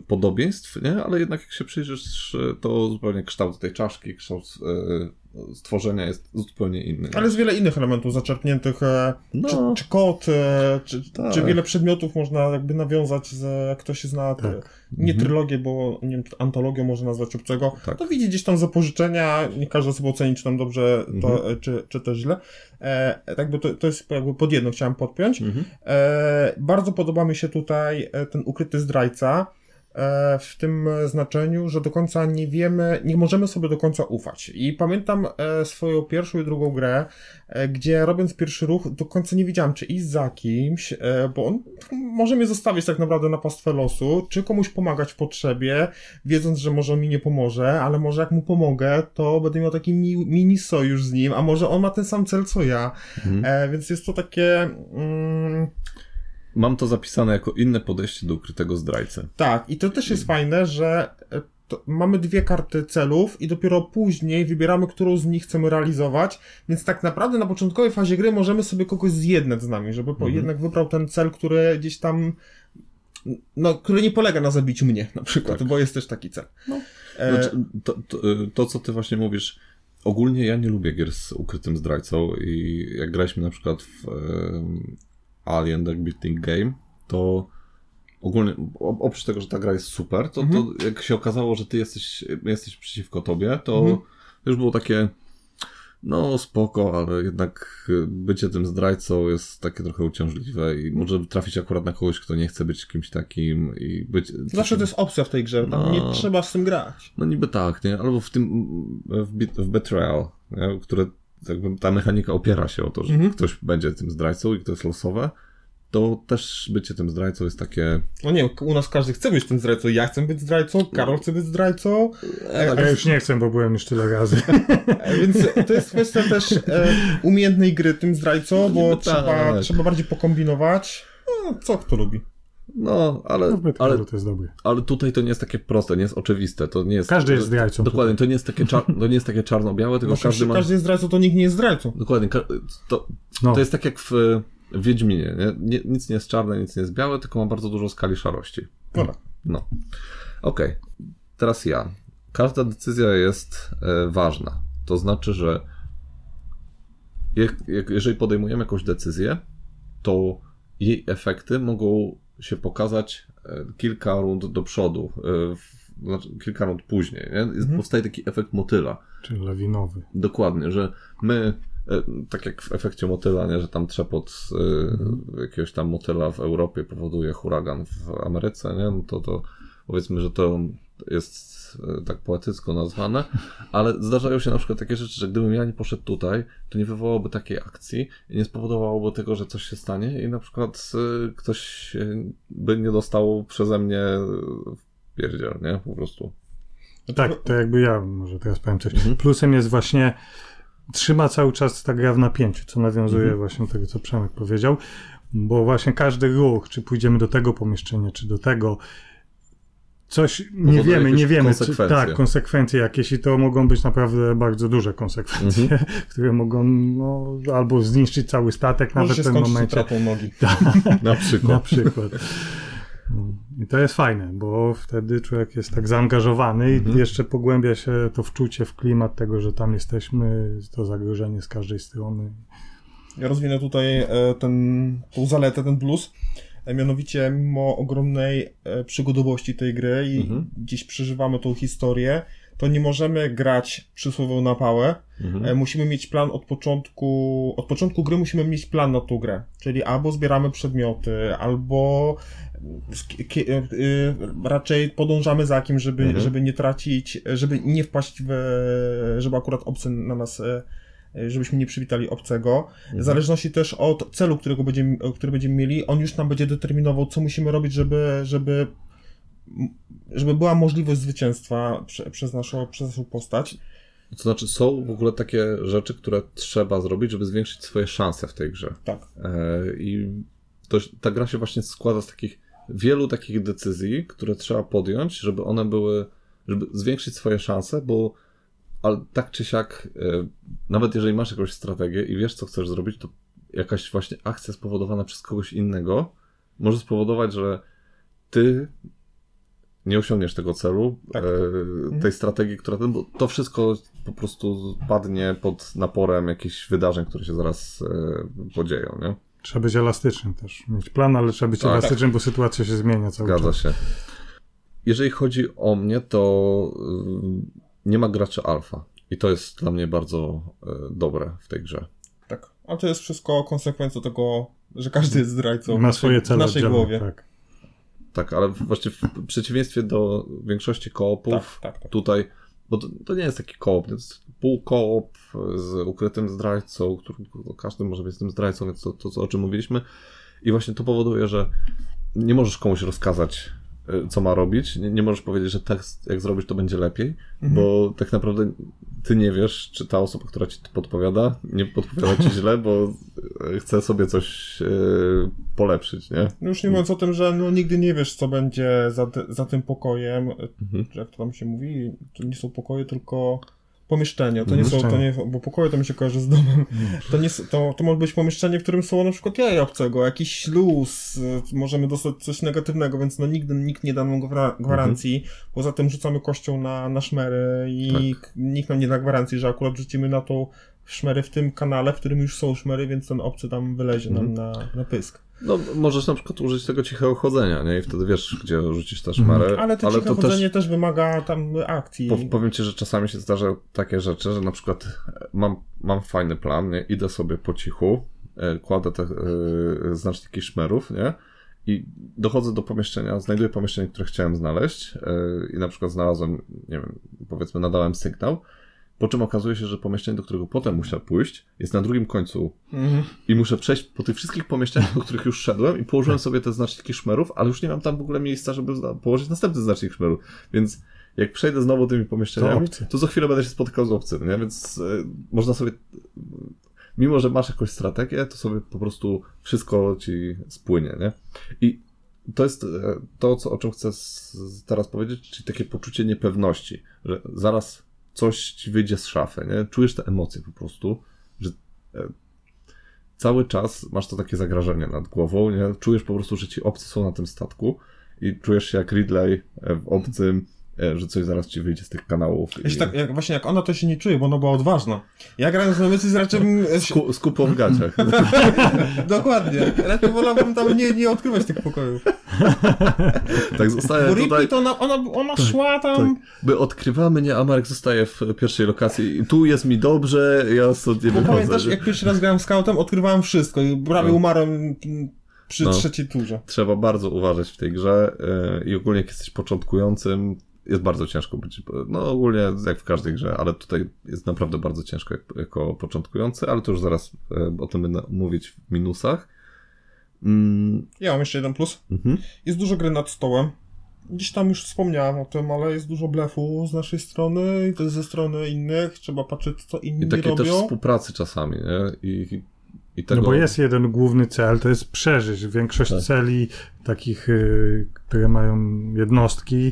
podobieństw, nie? ale jednak jak się przyjrzysz, to zupełnie kształt tej czaszki, kształt e, stworzenia jest zupełnie inny. Ale jest wiele innych elementów zaczerpniętych, e, no. czy, czy kod, e, czy, tak. czy wiele przedmiotów można jakby nawiązać, z, jak ktoś zna tak. nie mhm. trylogię, bo nie wiem, antologią może nazwać obcego, tak. to widzi gdzieś tam zapożyczenia, nie każdy sobie oceni, czy tam dobrze, to, mhm. czy, czy też źle. E, tak by to, to jest jakby pod jedno chciałem podpiąć. Mhm. E, bardzo podoba mi się tutaj e, ten ukryty zdrajca, E, w tym znaczeniu, że do końca nie wiemy, nie możemy sobie do końca ufać. I pamiętam e, swoją pierwszą i drugą grę, e, gdzie robiąc pierwszy ruch, do końca nie wiedziałem, czy iść za kimś, bo on może mnie zostawić tak naprawdę na pastwę losu, czy komuś pomagać w potrzebie, wiedząc, że może on mi nie pomoże, ale może jak mu pomogę, to będę miał taki mini sojusz z nim, a może on ma ten sam cel co ja. Mhm. Więc jest to takie. Mm, Mam to zapisane jako inne podejście do ukrytego zdrajcy. Tak, i to też jest fajne, że e, mamy dwie karty celów i dopiero później wybieramy, którą z nich chcemy realizować, więc tak naprawdę na początkowej fazie gry możemy sobie kogoś zjednać z nami, żeby mhm. jednak wybrał ten cel, który gdzieś tam no, który nie polega na zabiciu mnie, na przykład, tak. bo jest też taki cel. No. E... Znaczy, to, to, to, co ty właśnie mówisz, ogólnie ja nie lubię gier z ukrytym zdrajcą i jak graliśmy na przykład w Alien The Beating Game, to ogólnie, oprócz tego, że ta gra jest super, to, Mhm. to jak się okazało, że ty jesteś, jesteś przeciwko tobie, to Mhm. już było takie, no spoko, ale jednak y, bycie tym zdrajcą jest takie trochę uciążliwe i może trafić akurat na kogoś, kto nie chce być kimś takim i być... Zawsze to jest opcja w tej grze, No. nie trzeba z tym grać. No niby tak, nie? Albo w tym, w, Be- w Betrayal, nie? które jakby ta mechanika opiera się o to, że Mhm. ktoś będzie tym zdrajcą i to jest losowe, to też bycie tym zdrajcą jest takie... No nie, u nas każdy chce być tym zdrajcą. Ja chcę być zdrajcą, Karol chce być zdrajcą, e, Ja już nie chcę, bo byłem już tyle razy. e, więc to jest kwestia też e, umiejętnej gry tym zdrajcą, bo niby trzeba, tak. trzeba bardziej pokombinować. No, co kto lubi. No, ale, No, ale, to jest dobre. ale tutaj to nie jest takie proste, nie jest oczywiste, to nie jest... Każdy jest zdrajcą. Dokładnie, to nie jest takie, czar... to nie jest takie czarno-białe, tylko Znaczy, każdy ma... każdy jest zdrajcą, to nikt nie jest zdrajcą. Dokładnie, to, No, to jest tak jak w, w Wiedźminie, nie? nie? Nic nie jest czarne, nic nie jest białe, tylko ma bardzo dużo skali szarości. No tak. No. Okej. Teraz ja. Każda decyzja jest e, ważna. To znaczy, że jak, jak, jeżeli podejmujemy jakąś decyzję, to jej efekty mogą się pokazać e, kilka rund do przodu, e, znaczy kilka rund później. Nie? Jest, Mhm. Powstaje taki efekt motyla. czyli lawinowy. Dokładnie, że my, e, tak jak w efekcie motyla, nie, że tam trzepot e, jakiegoś tam motyla w Europie powoduje huragan w Ameryce, nie, no to, to powiedzmy, że to jest e, tak poetycko nazwane, ale zdarzają się na przykład takie rzeczy, że gdybym ja nie poszedł tutaj, to nie wywołałoby takiej akcji i nie spowodowałoby tego, że coś się stanie i na przykład e, ktoś by nie dostał przeze mnie w pierdziel, nie, po prostu. Tak, to jakby ja może teraz powiem coś. Mhm. Plusem jest właśnie trzyma cały czas ta gra w napięciu, co nawiązuje Mhm. właśnie do tego, co Przemek powiedział, bo właśnie każdy ruch, czy pójdziemy do tego pomieszczenia, czy do tego, coś nie wiemy, nie wiemy, czy, konsekwencje. tak, konsekwencje jakieś i to mogą być naprawdę bardzo duże konsekwencje, Mhm. które mogą no, albo zniszczyć cały statek Może nawet się w tym momencie. nogi. Na przykład. Na przykład. I to jest fajne, bo wtedy człowiek jest tak zaangażowany i Mhm. jeszcze pogłębia się to wczucie w klimat tego, że tam jesteśmy, to zagrożenie z każdej strony. Ja rozwinę tutaj e, ten, tą zaletę, ten plus. E, Mianowicie, mimo ogromnej e, przygodowości tej gry i Mhm. gdzieś przeżywamy tą historię, to nie możemy grać przysłowiową na pałę. Mhm. E, Musimy mieć plan od początku, od początku gry musimy mieć plan na tą grę. Czyli albo zbieramy przedmioty, albo raczej podążamy za kimś, żeby, Mhm. żeby nie tracić, żeby nie wpaść w, żeby akurat obcy na nas, żebyśmy nie przywitali obcego. W zależności też od celu, którego będziemy, który będziemy mieli, on już nam będzie determinował, co musimy robić, żeby, żeby, żeby była możliwość zwycięstwa prze, przez, naszą, przez naszą postać. To znaczy, są w ogóle takie rzeczy, które trzeba zrobić, żeby zwiększyć swoje szanse w tej grze. Tak. E, I to, ta gra się właśnie składa z takich wielu takich decyzji, które trzeba podjąć, żeby one były, żeby zwiększyć swoje szanse, bo ale tak czy siak, e, nawet jeżeli masz jakąś strategię i wiesz, co chcesz zrobić, to jakaś właśnie akcja spowodowana przez kogoś innego może spowodować, że ty nie osiągniesz tego celu, Tak. e, tej strategii, która ten, bo to wszystko po prostu padnie pod naporem jakichś wydarzeń, które się zaraz e, podzieją, nie? Trzeba być elastycznym też. Mieć plan, ale trzeba być Tak. elastycznym, bo sytuacja się zmienia cały Zgadza czas. się. Jeżeli chodzi o mnie, to nie ma graczy alfa. I to jest dla mnie bardzo y, dobre w tej grze. Tak. A to jest wszystko konsekwencją tego, że każdy jest zdrajcą. Ma swoje w cele naszej oddzielne, głowie. Tak. Tak, ale właśnie w przeciwieństwie do większości koopów, Tak, tak, tak. tutaj, bo to, to nie jest taki koop, to jest pół koop z ukrytym zdrajcą, który no, każdy może być tym zdrajcą, więc to, to, co- o czym mówiliśmy. I właśnie to powoduje, że nie możesz komuś rozkazać, co ma robić. Nie, nie możesz powiedzieć, że tak jak zrobić, to będzie lepiej, Mhm. bo tak naprawdę ty nie wiesz, czy ta osoba, która ci to podpowiada, nie podpowiada ci źle, bo y, chce sobie coś y, polepszyć, nie? No już nie mówiąc o tym, że no, nigdy nie wiesz, co będzie za, za tym pokojem. Mhm. Jak to tam się mówi, to nie są pokoje, tylko pomieszczenia. To nie są, to nie, bo pokoje to mi się kojarzy z domem. To, nie, to, to może być pomieszczenie, w którym są na przykład jaja obcego, jakiś śluz, y, możemy dostać coś negatywnego, więc no nigdy nikt nie da nam gwara- gwarancji. Poza tym rzucamy kością na, na szmery i Tak. nikt nam nie da gwarancji, że akurat rzucimy na tą szmery w tym kanale, w którym już są szmery, więc ten obcy tam wylezie nam Mhm. na, na pysk. No, możesz na przykład użyć tego cichego chodzenia, nie? I wtedy wiesz, gdzie rzucić tę szmarę. Mhm. Ale to ale ciche chodzenie też... wymaga tam akcji. Po, powiem ci, że czasami się zdarza takie rzeczy, że na przykład mam, mam fajny plan, nie? Idę sobie po cichu, e, kładę te e, znaczniki szmerów, nie? I dochodzę do pomieszczenia, znajduję pomieszczenie, które chciałem znaleźć e, i na przykład znalazłem, nie wiem, powiedzmy nadałem sygnał, po czym okazuje się, że pomieszczenie, do którego potem muszę pójść, jest na drugim końcu Mhm. i muszę przejść po tych wszystkich pomieszczeniach, do których już szedłem i położyłem sobie te znaczniki szmerów, ale już nie mam tam w ogóle miejsca, żeby położyć następny znacznik szmerów. Więc jak przejdę znowu tymi pomieszczeniami, To to, za chwilę będę się spotykał z obcym, nie? Więc e, można sobie, mimo że masz jakąś strategię, to sobie po prostu wszystko ci spłynie, nie? I to jest e, to, co, o czym chcę teraz powiedzieć, czyli takie poczucie niepewności, że zaraz coś ci wyjdzie z szafy, nie? Czujesz te emocje po prostu, że e, cały czas masz to takie zagrażenie nad głową, nie? Czujesz po prostu, że ci obcy są na tym statku i czujesz się jak Ridley e, w obcym, że coś zaraz ci wyjdzie z tych kanałów. Się i- tak, jak, właśnie jak ona to się nie czuje, bo ona była odważna. Ja grając na mycy z raczej e, Sku, z kupą w gaciach. Dokładnie. Raczej wolałbym tam nie, nie odkrywać tych pokojów. tak Bo zostaje Ripley tutaj. to ona, ona, ona szła tam... Tak. My odkrywamy, nie, a Marek zostaje w pierwszej lokacji tu jest mi dobrze, ja stąd nie Bo wychodzę. pamiętasz, jak pierwszy raz grałem scoutem, odkrywałem wszystko i prawie No. umarłem przy No. trzeciej turze. Trzeba bardzo uważać w tej grze yy, i ogólnie jak jesteś początkującym, jest bardzo ciężko być, no ogólnie jak w każdej grze, ale tutaj jest naprawdę bardzo ciężko jak, jako początkujący, ale to już zaraz yy, o tym będę mówić w minusach. Mm, Ja mam jeszcze jeden plus. mhm. Jest dużo gry nad stołem. Gdzieś tam już wspomniałem o tym, ale jest dużo blefu z naszej strony i też ze strony innych. Trzeba patrzeć, co inni I takie robią. też współpracy czasami, nie? I, i tego... No bo jest jeden główny cel, to jest przeżyć. Większość Tak. celi takich, y, które mają jednostki,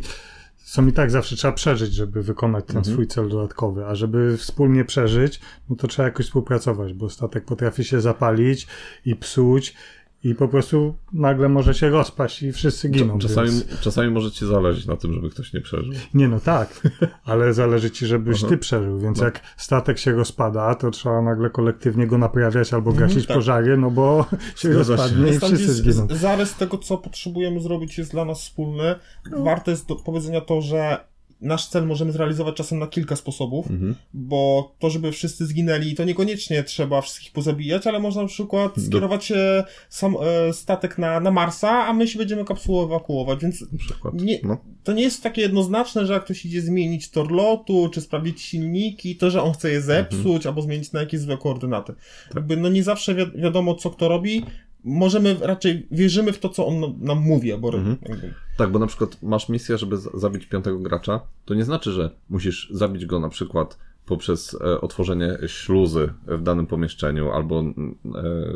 są i tak zawsze trzeba przeżyć, żeby wykonać ten Mhm. swój cel dodatkowy. A żeby wspólnie przeżyć, no to trzeba jakoś współpracować, bo statek potrafi się zapalić i psuć i po prostu nagle może się rozpaść i wszyscy giną. Czasami, Więc... czasami może ci zależeć na tym, żeby ktoś nie przeżył. Nie no tak, ale zależy ci, żebyś ty przeżył, więc No. jak statek się rozpada, to trzeba nagle kolektywnie go naprawiać albo gasić tak. pożary, no bo się Zgadza się. rozpadnie i Tam wszyscy jest zginą. Zarys tego, co potrzebujemy zrobić, jest dla nas wspólny. Warto jest do powiedzenia to, że nasz cel możemy zrealizować czasem na kilka sposobów, Mhm. bo to, żeby wszyscy zginęli, to niekoniecznie trzeba wszystkich pozabijać, ale można na przykład skierować e, sam e, statek na, na Marsa, a my się będziemy kapsułą ewakuować, więc. Nie- No. to nie jest takie jednoznaczne, że jak ktoś idzie zmienić tor lotu, czy sprawdzić silniki, to że on chce je zepsuć, albo zmienić na jakieś złe koordynaty. Jakby no nie zawsze wi- wiadomo, co kto robi. Możemy raczej, wierzymy w to, co on nam- mówi, albo Mhm. jakby, Tak, bo na przykład masz misję, żeby zabić piątego gracza, to nie znaczy, że musisz zabić go na przykład poprzez e, otworzenie śluzy w danym pomieszczeniu, albo e,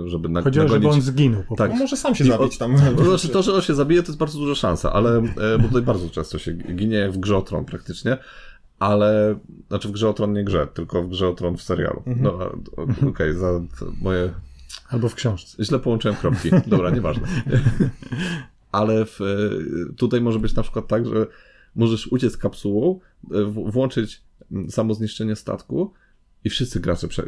żeby na, Chodziło, żeby nagonić... on zginął po Tak. no może sam się I zabić tam. To znaczy to, że on się zabije, to jest bardzo duża szansa, ale e, bo tutaj bardzo często się ginie jak w grze o tron praktycznie, ale znaczy w grze o tron nie grze, tylko w grze o tron w serialu. No a- o- okej, za moje Albo w książce. Źle połączyłem kropki. Dobra, nieważne. Ale w, e, tutaj może być na przykład tak, że możesz uciec kapsułą, e, włączyć mm, samo zniszczenie statku i wszyscy gracze prze, e,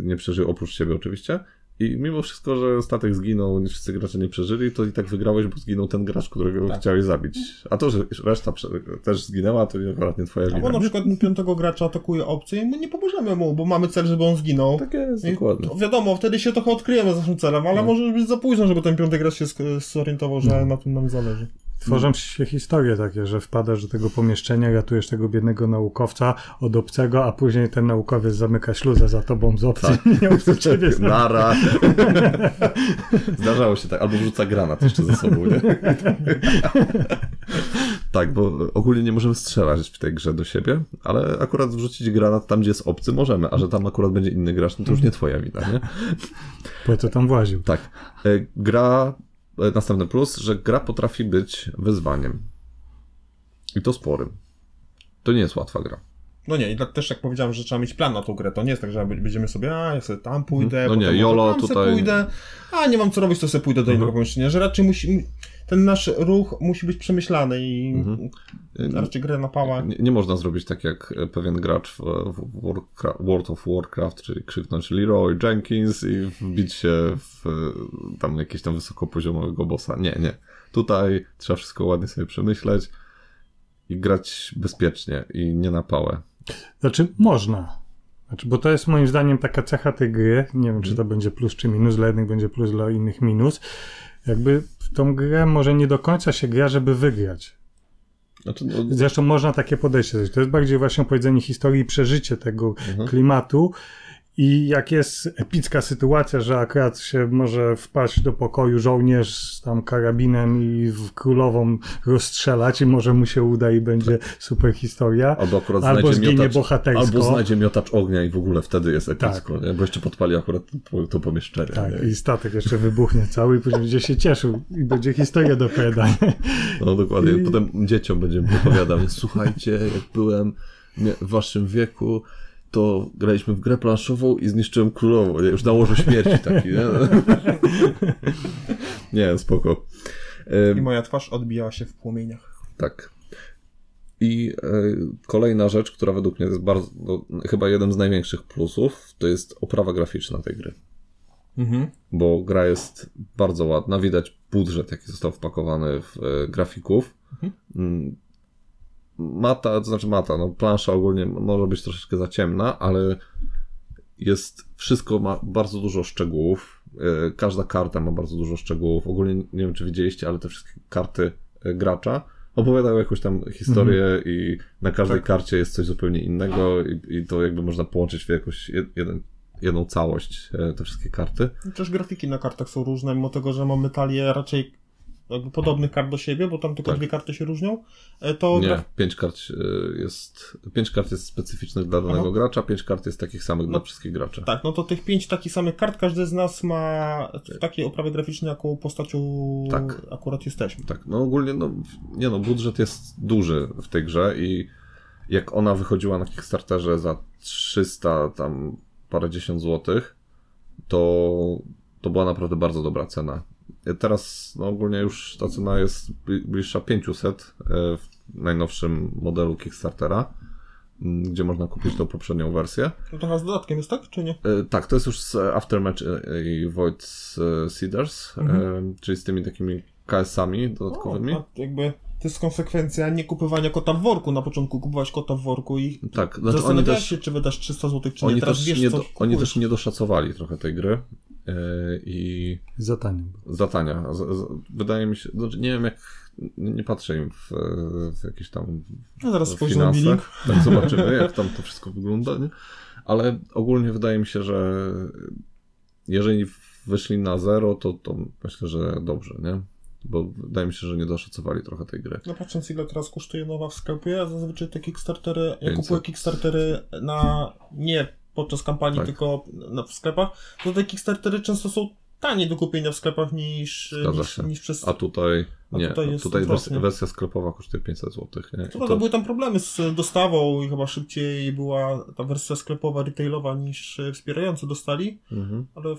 nie przeżyli, oprócz ciebie oczywiście. I mimo wszystko, że statek zginął, wszyscy gracze nie przeżyli, to i tak wygrałeś, bo zginął ten gracz, którego Tak. chciałeś zabić. A to, że reszta też zginęła, to akurat nie twoja Albo wina. na przykład piątego gracza atakuje obcy i my nie pomożemy mu, bo mamy cel, żeby on zginął. Tak jest, I dokładnie. wiadomo, wtedy się trochę odkryjemy z naszym celem, ale No. może być za późno, żeby ten piąty gracz się zorientował, że na tym nam zależy. Tworzą się historie takie, że wpadasz do tego pomieszczenia, ratujesz tego biednego naukowca od obcego, a później ten naukowiec zamyka śluzę za tobą z i obcy ciebie zna- Nara. Zdarzało się tak, albo wrzuca granat jeszcze ze sobą, nie? tak, bo ogólnie nie możemy strzelać w tej grze do siebie, ale akurat wrzucić granat tam, gdzie jest obcy możemy, a że tam akurat będzie inny gracz, no to już nie twoja wina, nie? Po co tam właził? Tak. E, Gra, następny plus, że gra potrafi być wyzwaniem. I to sporym. To nie jest łatwa gra. No nie, i tak też jak powiedziałem, że trzeba mieć plan na tą grę, to nie jest tak, że będziemy sobie, a ja sobie tam pójdę, No nie, może tam tutaj- pójdę, a nie mam co robić, to sobie pójdę do innego pomieszczenia, że raczej musi, ten nasz ruch musi być przemyślany i raczej grę na pała. Nie, nie można zrobić tak jak e, pewien gracz w, w Warcra- World of Warcraft, czyli krzyknąć Leroy Jenkins i wbić się w e, tam jakiegoś tam wysokopoziomowego bossa. Nie, nie. Tutaj trzeba wszystko ładnie sobie przemyśleć i grać bezpiecznie i nie na pałę. Znaczy, można. Znaczy, bo to jest moim zdaniem taka cecha tej gry. Nie wiem, czy to będzie plus czy minus. Dla jednych będzie plus, dla innych minus. Jakby w tą grę może nie do końca się gra, żeby wygrać. Znaczy, no, Zresztą można takie podejście. To jest bardziej właśnie opowiedzenie historii i przeżycie tego klimatu. I jak jest epicka sytuacja, że akurat się może wpaść do pokoju żołnierz z tam karabinem i w królową rozstrzelać i może mu się uda i będzie super historia. albo akurat Albo znajdzie zginie miotacz, bohatersko. albo znajdzie miotacz ognia i w ogóle wtedy jest epicko, nie? bo jeszcze podpali akurat to, to pomieszczenie. Tak, nie? i statek jeszcze wybuchnie cały i później będzie się cieszył i będzie historia do opowiadania. No dokładnie. I- Potem dzieciom będziemy opowiadał, słuchajcie, jak byłem w waszym wieku, to graliśmy w grę planszową i zniszczyłem królową. Nie? Już na łożu śmierci taki, nie? nie, spoko. I moja twarz odbijała się w płomieniach. tak. I e, kolejna rzecz, która według mnie jest bardzo, no, chyba jeden z największych plusów, to jest oprawa graficzna tej gry. Mhm. bo gra jest bardzo ładna. Widać budżet, jaki został wpakowany w e, grafików. Mm, Mata, to znaczy mata, no plansza ogólnie może być troszeczkę za ciemna, ale jest, wszystko ma bardzo dużo szczegółów. E, Każda karta ma bardzo dużo szczegółów. Ogólnie nie wiem, czy widzieliście, ale te wszystkie karty e, gracza opowiadają jakąś tam historię i na każdej karcie jest coś zupełnie innego i, i to jakby można połączyć w jakąś jed, jeden, jedną całość, e, te wszystkie karty. Też grafiki na kartach są różne, mimo tego, że mamy talię raczej jakby podobnych kart do siebie, bo tam tylko Tak. dwie karty się różnią, e, to Nie, graf- pięć kart e, jest, pięć kart jest specyficznych dla danego Aha. gracza, pięć kart jest takich samych dla No, wszystkich graczy. tak, no to tych pięć takich samych kart każdy z nas ma w takiej oprawie graficznej, jaką postacią Tak. akurat jesteśmy. Tak, no ogólnie, no, nie no, budżet jest duży w tej grze i jak ona wychodziła na Kickstarterze za 300 tam parędziesiąt złotych, to, to była naprawdę bardzo dobra cena. E, Teraz no, ogólnie już ta cena jest bli- bliższa 500 e, w najnowszym modelu Kickstartera, m, gdzie można kupić tą poprzednią wersję. No to z dodatkiem jest, tak? Czy nie? E, Tak, to jest już z Aftermatch i Void Seeders, e, czyli z tymi takimi KS-ami dodatkowymi. O, a jakby to jest konsekwencja nie kupywania kota w worku. Na początku kupowałeś kota w worku i Tak, znaczy zastanawiałeś też, się, czy wydasz 300 zł, czy nie. Teraz też, wiesz, nie, do, oni też nie doszacowali trochę tej gry i Za za tania. Z, z, wydaje mi się, znaczy nie wiem jak, nie, patrzę im w, w jakieś tam No zaraz spojrzę na billing. Tak, zobaczymy jak tam to wszystko wygląda, nie? Ale ogólnie wydaje mi się, że jeżeli wyszli na zero, to, to myślę, że dobrze, nie? Bo wydaje mi się, że nie doszacowali trochę tej gry. No patrząc ile teraz kosztuje nowa w sklepie, a zazwyczaj te Kickstartery, ja 500. kupuję Kickstartery na, nie podczas kampanii, Tak. tylko na, w sklepach, to te Kickstartery często są taniej do kupienia w sklepach niż, niż, niż przez... A tutaj A nie, tutaj tutaj, wersja, wersja sklepowa kosztuje 500 zł, nie? Co prawda były tam problemy z dostawą i chyba szybciej była ta wersja sklepowa, retailowa niż e, wspierający dostali, Mhm. ale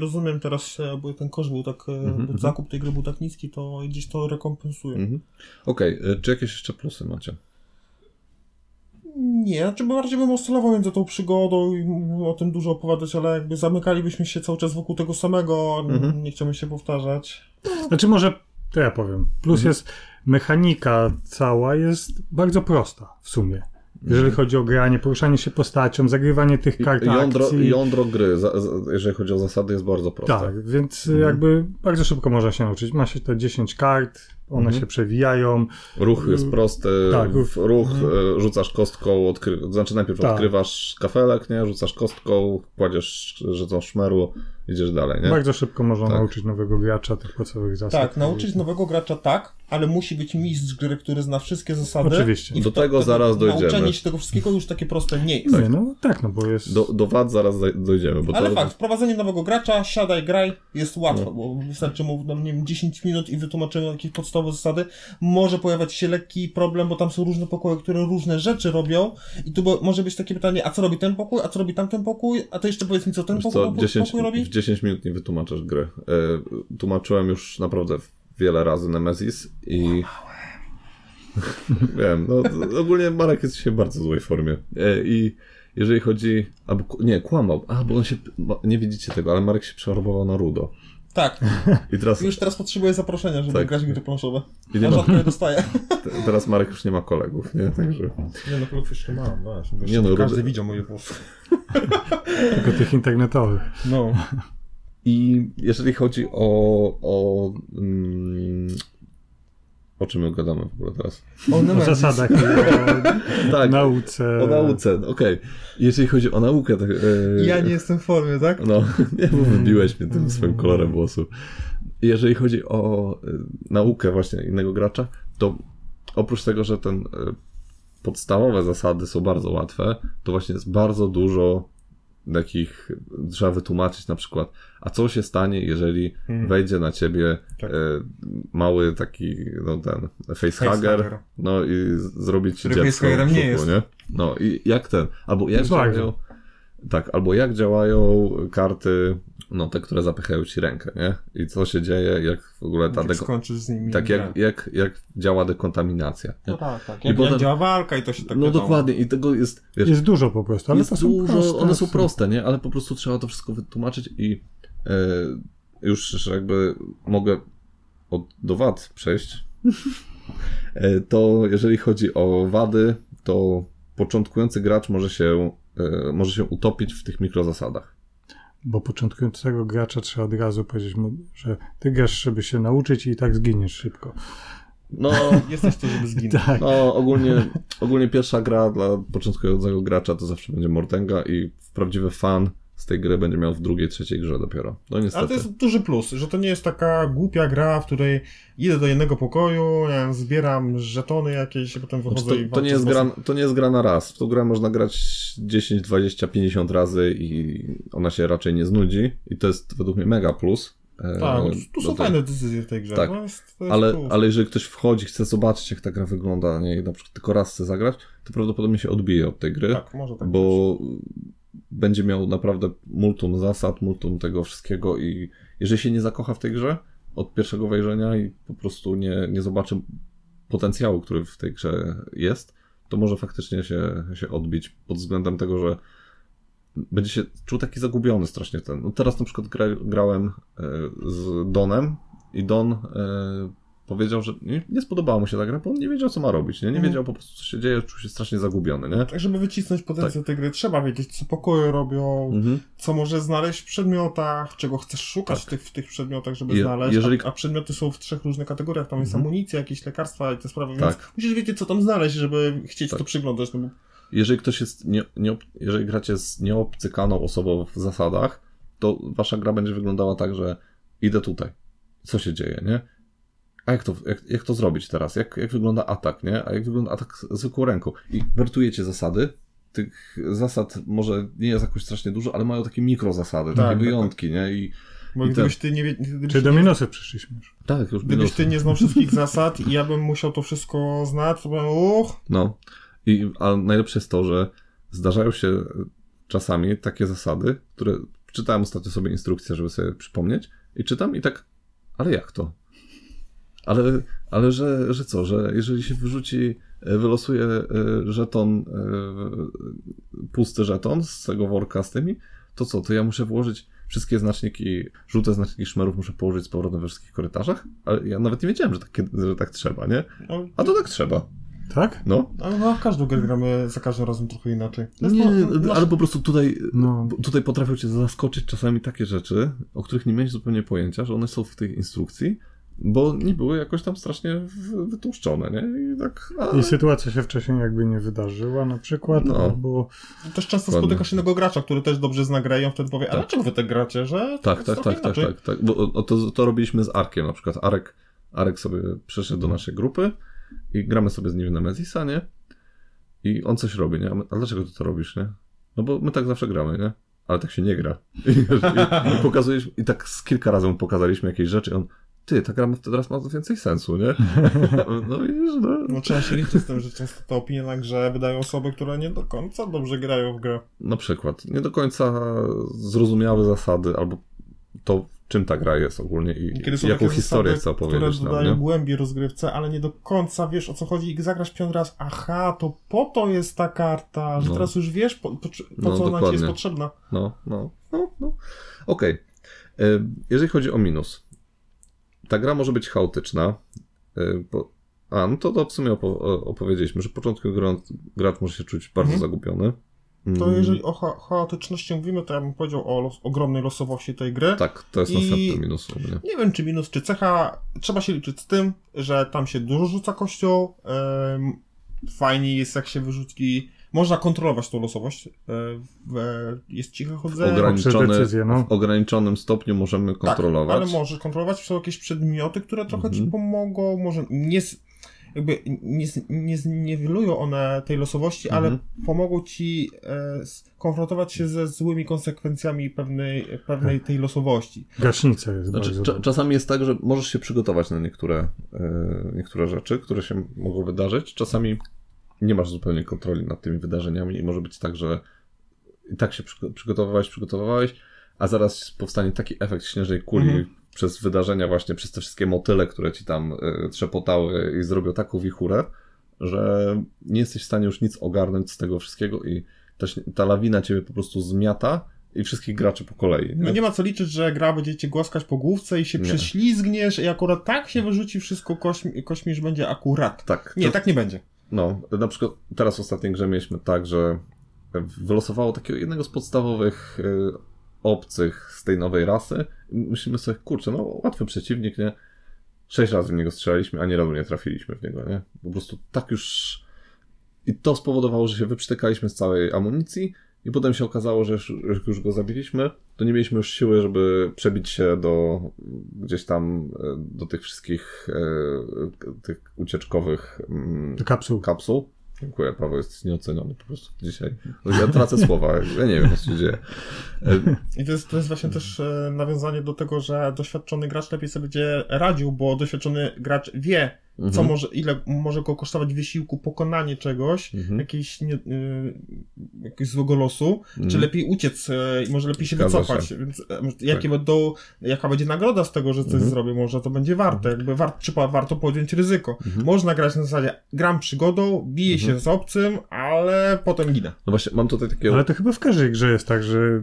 rozumiem teraz, e, bo ten koszt był tak, e, Mhm, bo zakup tej gry był tak niski, to gdzieś to rekompensuje. Mhm. Okej, y, czy jakieś jeszcze plusy macie? Nie, czy bardziej bym oscylował między tą przygodą i o tym dużo opowiadać, ale jakby zamykalibyśmy się cały czas wokół tego samego, Mhm. nie chciałbym się powtarzać. Znaczy może, to ja powiem. Plus Mhm. jest, mechanika cała jest bardzo prosta w sumie. Jeżeli chodzi o granie, poruszanie się postacią, zagrywanie tych kart Jądro, akcji. jądro gry, za, za, jeżeli chodzi o zasady, jest bardzo proste. Tak, więc Mhm. jakby bardzo szybko można się nauczyć. Ma się te 10 kart, one Mhm. się przewijają. Ruch jest prosty, Tak, w ruch e, rzucasz kostką, odkry... znaczy najpierw Tak. odkrywasz kafelek, nie? Rzucasz kostką, kładziesz żeton szmeru, idziesz dalej, nie? Bardzo szybko można Tak. nauczyć nowego gracza tych podstawowych zasad. Tak, nauczyć nowego gracza tak, ale musi być mistrz gry, który zna wszystkie zasady. Oczywiście. I Do tego zaraz dojdziemy. Nauczenie się tego wszystkiego już takie proste nie jest. Nie, no tak, no bo jest... Do, do wad zaraz doj- dojdziemy, bo Ale to... fakt, wprowadzenie nowego gracza, siadaj, graj, jest łatwo, bo wystarczy mu, no, nie wiem, 10 minut i wytłumaczymy jakieś podstawowe podstawowe zasady, może pojawiać się lekki problem, bo tam są różne pokoje, które różne rzeczy robią i tu może być takie pytanie, a co robi ten pokój, a co robi tamten pokój, a to jeszcze powiedz mi, co ten pokój, co, pokój, 10, pokój robi? w 10 minut nie wytłumaczysz gry. E, tłumaczyłem już naprawdę wiele razy Nemesis i... Wiem, no ogólnie Marek jest dzisiaj w bardzo złej formie. E, I jeżeli chodzi... Albo, nie, kłamał. A, bo on się... Nie widzicie tego, ale Marek się przerobował na rudo. Tak, I teraz, już teraz potrzebuję zaproszenia, żeby Tak. grać gry planszowe. I nie Ja ma- rzadko je dostaję. te- teraz Marek już nie ma kolegów, nie? Także... Nie no, klub jeszcze mam, właśnie. Nie no, każdy rudy- widział moje włosy. Tylko tych internetowych. No. I jeżeli chodzi o. o, mm, o czym my gadamy w ogóle teraz? O, O Nemesis. zasadach, o Tak, nauce. o nauce, no, okej. Jeżeli chodzi o naukę, tak. e, Ja nie jestem w formie, tak? No, nie, bo wybiłeś mnie tym swoim kolorem włosów. Jeżeli chodzi o e, naukę właśnie innego gracza, to oprócz tego, że ten e, podstawowe zasady są bardzo łatwe, to właśnie jest bardzo dużo takich trzeba wytłumaczyć na przykład, a co się stanie, jeżeli Hmm. wejdzie na ciebie Tak. e, mały taki, no ten facehugger, no i z- zrobi ci Który dziecko w facehuggerem nie jest. nie? No i jak ten, albo jak live. działają, tak, albo jak działają karty, no te, które zapychają ci rękę, nie? I co się dzieje, jak w ogóle ta Jak skończysz z nimi. tak jak, jak, jak działa dekontaminacja. Nie? No tak, tak. I Jak, potem- jak działa walka i to się tak No wiadomo. dokładnie i tego jest, wiesz, Jest dużo po prostu, ale jest to są dużo, proste. one są proste, nie? Ale po prostu trzeba to wszystko wytłumaczyć i e, już jakby mogę od, do wad przejść. e, to jeżeli chodzi o wady, to początkujący gracz może się, może się utopić w tych mikrozasadach. Bo początkującego gracza trzeba od razu powiedzieć mu, że ty grasz, żeby się nauczyć i tak zginiesz szybko. No, Jesteś to, żeby zginąć. Tak. no ogólnie, ogólnie pierwsza gra dla początkującego gracza to zawsze będzie Mortenga i prawdziwy fan z tej gry będzie miał w drugiej, trzeciej grze dopiero. No niestety. Ale to jest duży plus, że to nie jest taka głupia gra, w której idę do jednego pokoju, wiem, zbieram żetony jakieś, a potem Znaczy, wychodzę to, i to, nie jest gra, to nie jest gra na raz. W tą grę można grać 10, 20, 50 razy i ona się raczej nie znudzi. I to jest według mnie mega plus. E, Tak, bo tu- są fajne decyzje w tej grze. Tak. To jest, Ale, plus. ale jeżeli ktoś wchodzi, chce zobaczyć, jak ta gra wygląda, nie, i na przykład tylko raz chce zagrać, to prawdopodobnie się odbije od tej gry, Tak, może tak być. Będzie miał naprawdę multum zasad, multum tego wszystkiego i jeżeli się nie zakocha w tej grze od pierwszego wejrzenia i po prostu nie, nie zobaczy potencjału, który w tej grze jest, to może faktycznie się, się odbić pod względem tego, że będzie się czuł taki zagubiony strasznie ten. No teraz na przykład gra, grałem e, z Donem i Don e, powiedział, że nie, nie spodobało mu się ta gra, bo on nie wiedział, co ma robić, nie, nie Mhm. wiedział po prostu, co się dzieje, czuł się strasznie zagubiony, nie? Tak, żeby wycisnąć potencjał tej gry, trzeba wiedzieć, co pokoje robią, Mhm. co może znaleźć w przedmiotach, czego chcesz szukać w, tych, w tych przedmiotach, żeby Je- znaleźć. jeżeli- A, a przedmioty są w trzech różnych kategoriach. Tam jest Mhm. amunicja, jakieś lekarstwa i te sprawy, Tak. więc musisz wiedzieć, co tam znaleźć, żeby chcieć Tak. to przyglądać. No, bo jeżeli ktoś jest, nie, nie, jeżeli gracie z nieobcykaną osobą w zasadach, to wasza gra będzie wyglądała tak, że idę tutaj. Co się dzieje, nie? A jak to, jak, jak to zrobić teraz? Jak, jak wygląda atak, nie? A jak wygląda atak z- zwykłą ręką? I wertujecie zasady. Tych zasad może nie jest jakoś strasznie dużo, ale mają takie mikrozasady, tak, takie tak. wyjątki, nie? I, bo I gdybyś ty nie wie- gdybyś, Czy do minusy przyszliśmy już? tak, już gdybyś minus. ty nie znał wszystkich zasad i ja bym musiał to wszystko znać, to bym uch, No. I, a najlepsze jest to, że zdarzają się czasami takie zasady, które czytałem ostatnio sobie instrukcję, żeby sobie przypomnieć i czytam i tak, ale jak to? Ale, ale że, że co, że jeżeli się wyrzuci, e, wylosuje e, żeton, e, pusty żeton z tego worka z tymi, to co, to ja muszę włożyć wszystkie znaczniki, żółte znaczniki szmerów muszę położyć z powrotem we wszystkich korytarzach? Ale ja nawet nie wiedziałem, że tak, że tak trzeba, nie? no, A to tak trzeba. Tak? No, ale no, w każdą grę gramy za każdym razem trochę inaczej. Jest Nie, no, ale po prostu tutaj, No. tutaj potrafią cię zaskoczyć czasami takie rzeczy, o których nie miałeś zupełnie pojęcia, że one są w tej instrukcji, bo nie były jakoś tam strasznie wytłuszczone, nie? I tak. A, I sytuacja się wcześniej jakby nie wydarzyła na przykład, No. albo Też często Dokładnie. spotykasz innego gracza, który też dobrze zna grę i on wtedy powie, a Tak. dlaczego wy tak gracie, że tak, tak, tak, tak, inaczej. tak, tak. Bo o, to, to robiliśmy z Arkiem na przykład. Arek, Arek sobie przyszedł do naszej grupy i gramy sobie z nim w Nemezisa, nie? I on coś robi, nie? A, my, a dlaczego ty to robisz, nie? No bo my tak zawsze gramy, nie? Ale tak się nie gra. I, i, i pokazujesz, i tak z kilka razy mu pokazaliśmy jakieś rzeczy i on, ty, ta gra teraz ma więcej sensu, nie? No widzisz, no. No trzeba się liczyć z tym, że często te opinie na grze wydają osoby, które nie do końca dobrze grają w grę. Na przykład, nie do końca zrozumiałe zasady, albo to, czym ta gra jest ogólnie i Kiedy są jaką historię zasady, chce opowiedzieć Które nam, dodają nie? głębi rozgrywce, ale nie do końca wiesz o co chodzi i zagrasz piąty raz, aha, to po to jest ta karta, że No. teraz już wiesz po, po, po No, co ona ci jest dokładnie. potrzebna. No, no, no, no. Okej. E, Jeżeli chodzi o minus. Ta gra może być chaotyczna. e, Bo... A, no to, to w sumie opo- opowiedzieliśmy, że w początku gracz, gracz może się czuć bardzo Mhm. zagubiony. To Mm, jeżeli o cha chaotyczności mówimy, to ja bym powiedział o los ogromnej losowości tej gry. Tak, to jest I- następny minus u mnie. Nie wiem, czy minus, czy cecha. Trzeba się liczyć z tym, że tam się dużo rzuca kością. fajnie jest, jak się wyrzuci. Można kontrolować tą losowość. e, w, jest ciche chodzenie. Ograniczone, decyzję, no. W ograniczonym stopniu możemy kontrolować. Tak, ale możesz kontrolować. Są jakieś przedmioty, które trochę ci Mhm. pomogą. Może nie. Jakby nie, nie zniwelują one tej losowości, Mhm. ale pomogą ci e, skonfrontować się ze złymi konsekwencjami pewnej, pewnej tej losowości. Gaśnica jest Znaczy, bardzo czasami jest tak, że możesz się przygotować na niektóre, e, niektóre rzeczy, które się mogą wydarzyć. Czasami nie masz zupełnie kontroli nad tymi wydarzeniami i może być tak, że i tak się przygo- przygotowywałeś, przygotowywałeś, a zaraz powstanie taki efekt śnieżnej kuli Mhm. przez wydarzenia właśnie, przez te wszystkie motyle, które ci tam e, trzepotały i zrobią taką wichurę, że nie jesteś w stanie już nic ogarnąć z tego wszystkiego i ta, ta lawina ciebie po prostu zmiata i wszystkich graczy po kolei. No nie ma co liczyć, że gra będzie cię głaskać po główce i się Nie. prześlizgniesz i akurat tak się wyrzuci wszystko kośmi, będzie akurat. Tak. Nie, to- tak nie będzie. No, na przykład teraz w ostatniej grze mieliśmy tak, że wylosowało takiego jednego z podstawowych y, obcych z tej nowej rasy. Myślimy sobie, kurczę, no łatwy przeciwnik, nie? Sześć razy w niego strzelaliśmy, a nie razu nie trafiliśmy w niego, nie? Po prostu tak już... I to spowodowało, że się wyprztykaliśmy z całej amunicji i potem się okazało, że już, że już go zabiliśmy, to nie mieliśmy już siły, żeby przebić się do gdzieś tam, e, do tych wszystkich e, tych ucieczkowych mm, Do kapsuł. kapsuł. Dziękuję, Paweł jest nieoceniony po prostu dzisiaj. Ja tracę słowa, ja nie wiem, co się dzieje. I to jest, to jest właśnie też e, nawiązanie do tego, że doświadczony gracz lepiej sobie będzie radził, bo doświadczony gracz wie, co Mhm. może, ile może go kosztować wysiłku pokonanie czegoś, Mhm. jakiejś, nie, y, jakiegoś złego losu, czy Mhm. lepiej uciec e, i może lepiej się Zgadza wycofać. się. Więc e, jakie będą, jaka będzie nagroda z tego, że coś Mhm. zrobię, może to będzie warte, jakby war, czy warto podjąć ryzyko. Mhm. Można grać na zasadzie, gram przygodą, biję się z obcym, ale potem ginę. No właśnie, mam tutaj takiego... Ale to chyba w każdej grze jest tak, że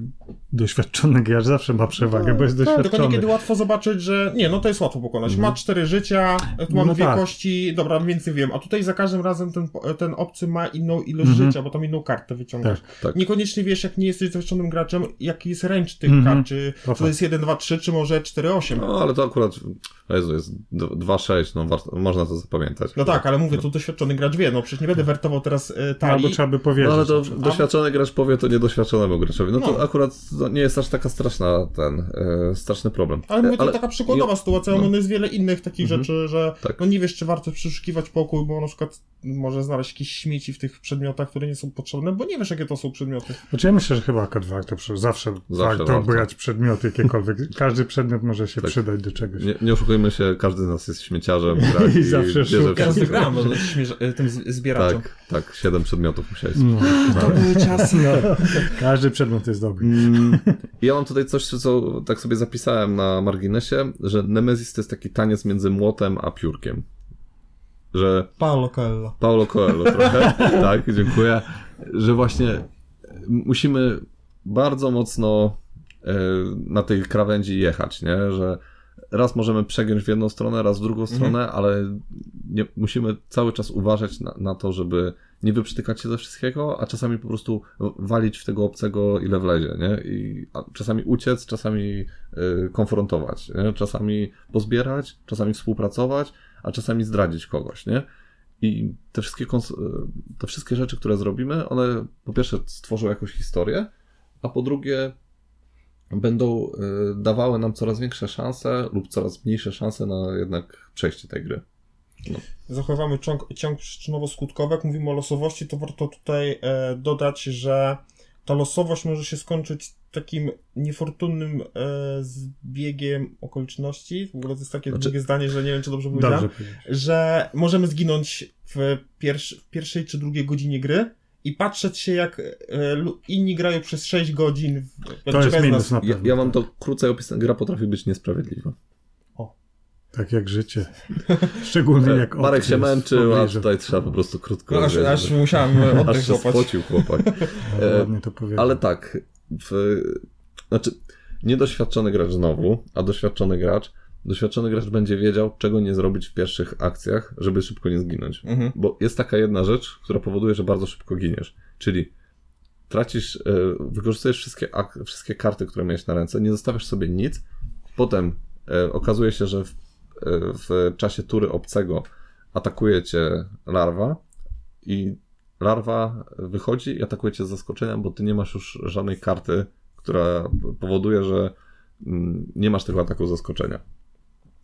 doświadczony gracz zawsze ma przewagę, bo jest Tak, tylko doświadczony. niekiedy łatwo zobaczyć, że nie, no to jest łatwo pokonać. Ma cztery życia, tu mam No dwie tak. Kości, dobra, więcej wiem. A tutaj za każdym razem ten, ten obcy ma inną ilość Mhm. życia, bo tam inną kartę wyciągasz. Tak. Niekoniecznie wiesz, jak nie jesteś doświadczonym graczem, jaki jest range tych Mhm. kart, czy To to jest 1, 2, 3, czy może 4, 8. No, No, ale to akurat, Jezu, jest d- 2-6, no warto, można to zapamiętać. tak, ale mówię, tu doświadczony gracz wie, no przecież nie będę wertował teraz e, No, talii. albo trzeba by powiedzieć. No ale to doświadczony gracz powie to niedoświadczonemu graczowi. No to No. akurat no, nie jest aż taka straszna ten, e, straszny problem. Ale mówię, to Ale- taka przykładowa sytuacja, no. no. jest wiele innych takich Mhm. rzeczy, że Tak. no nie wiesz, czy warto przeszukiwać pokój, bo na przykład może znaleźć jakieś śmieci w tych przedmiotach, które nie są potrzebne, bo nie wiesz, jakie to są przedmioty. Znaczy ja myślę, że chyba akurat warto, przy- zawsze, warto, brać przedmioty jakiekolwiek. Każdy przedmiot może się Tak. przydać do czegoś. Nie, nie oszukujmy się, każdy z nas jest śmieciarzem. gra I zawsze bierze szuka. Każdy gram, śmierz- tym zbieraczem. Tak, tak, siedem przedmiotów musiałeś No. To były czasy. No. Każdy przedmiot jest dobry. Mm, Ja mam tutaj coś, co tak sobie zapisałem na marginesie, że Nemesis to jest taki taniec między młotem a piórkiem. Że Paulo Coelho. Paulo Coelho trochę, tak, dziękuję, że właśnie musimy bardzo mocno e, na tej krawędzi jechać, nie, że raz możemy przegiąć w jedną stronę, raz w drugą stronę, ale nie, musimy cały czas uważać na, na to, żeby nie wyprztykać się ze wszystkiego, a czasami po prostu walić w tego obcego ile wlezie, nie? I czasami uciec, czasami y, konfrontować, nie? czasami pozbierać, czasami współpracować, a czasami zdradzić kogoś, nie? I te wszystkie, te wszystkie rzeczy, które zrobimy, one po pierwsze stworzą jakąś historię, a po drugie będą y, dawały nam coraz większe szanse lub coraz mniejsze szanse na jednak przejście tej gry. Zachowamy ciąg, ciąg przyczynowo-skutkowy. Jak mówimy o losowości, to warto tutaj e, dodać, że ta losowość może się skończyć takim niefortunnym e, zbiegiem okoliczności, w ogóle to jest takie Znaczy- drugie zdanie, że nie wiem, czy dobrze powiedziałem, że możemy zginąć w, pierwszy, w pierwszej czy drugiej godzinie gry i patrzeć się, jak e, inni grają przez 6 godzin. W, To jest minus nas. na Ja, pewno. ja mam to krócej opisane. Gra potrafi być niesprawiedliwa. Tak jak życie. Szczególnie jak Marek się męczył, a tutaj trzeba po prostu krótko. No, aż, aż musiałem aż się spocił chłopak. No, Ładnie to powiedział. Ale tak, w, znaczy niedoświadczony gracz znowu, a doświadczony gracz, doświadczony gracz będzie wiedział, czego nie zrobić w pierwszych akcjach, żeby szybko nie zginąć. Mhm. Bo jest taka jedna rzecz, która powoduje, że bardzo szybko giniesz. Czyli tracisz, e, wykorzystujesz wszystkie, wszystkie karty, które miałeś na ręce, nie zostawiasz sobie nic, potem e, okazuje się, że w, e, w czasie tury obcego atakuje cię larwa i larwa wychodzi i atakuje cię z zaskoczenia, bo ty nie masz już żadnej karty, która powoduje, że mm, nie masz tego ataku zaskoczenia.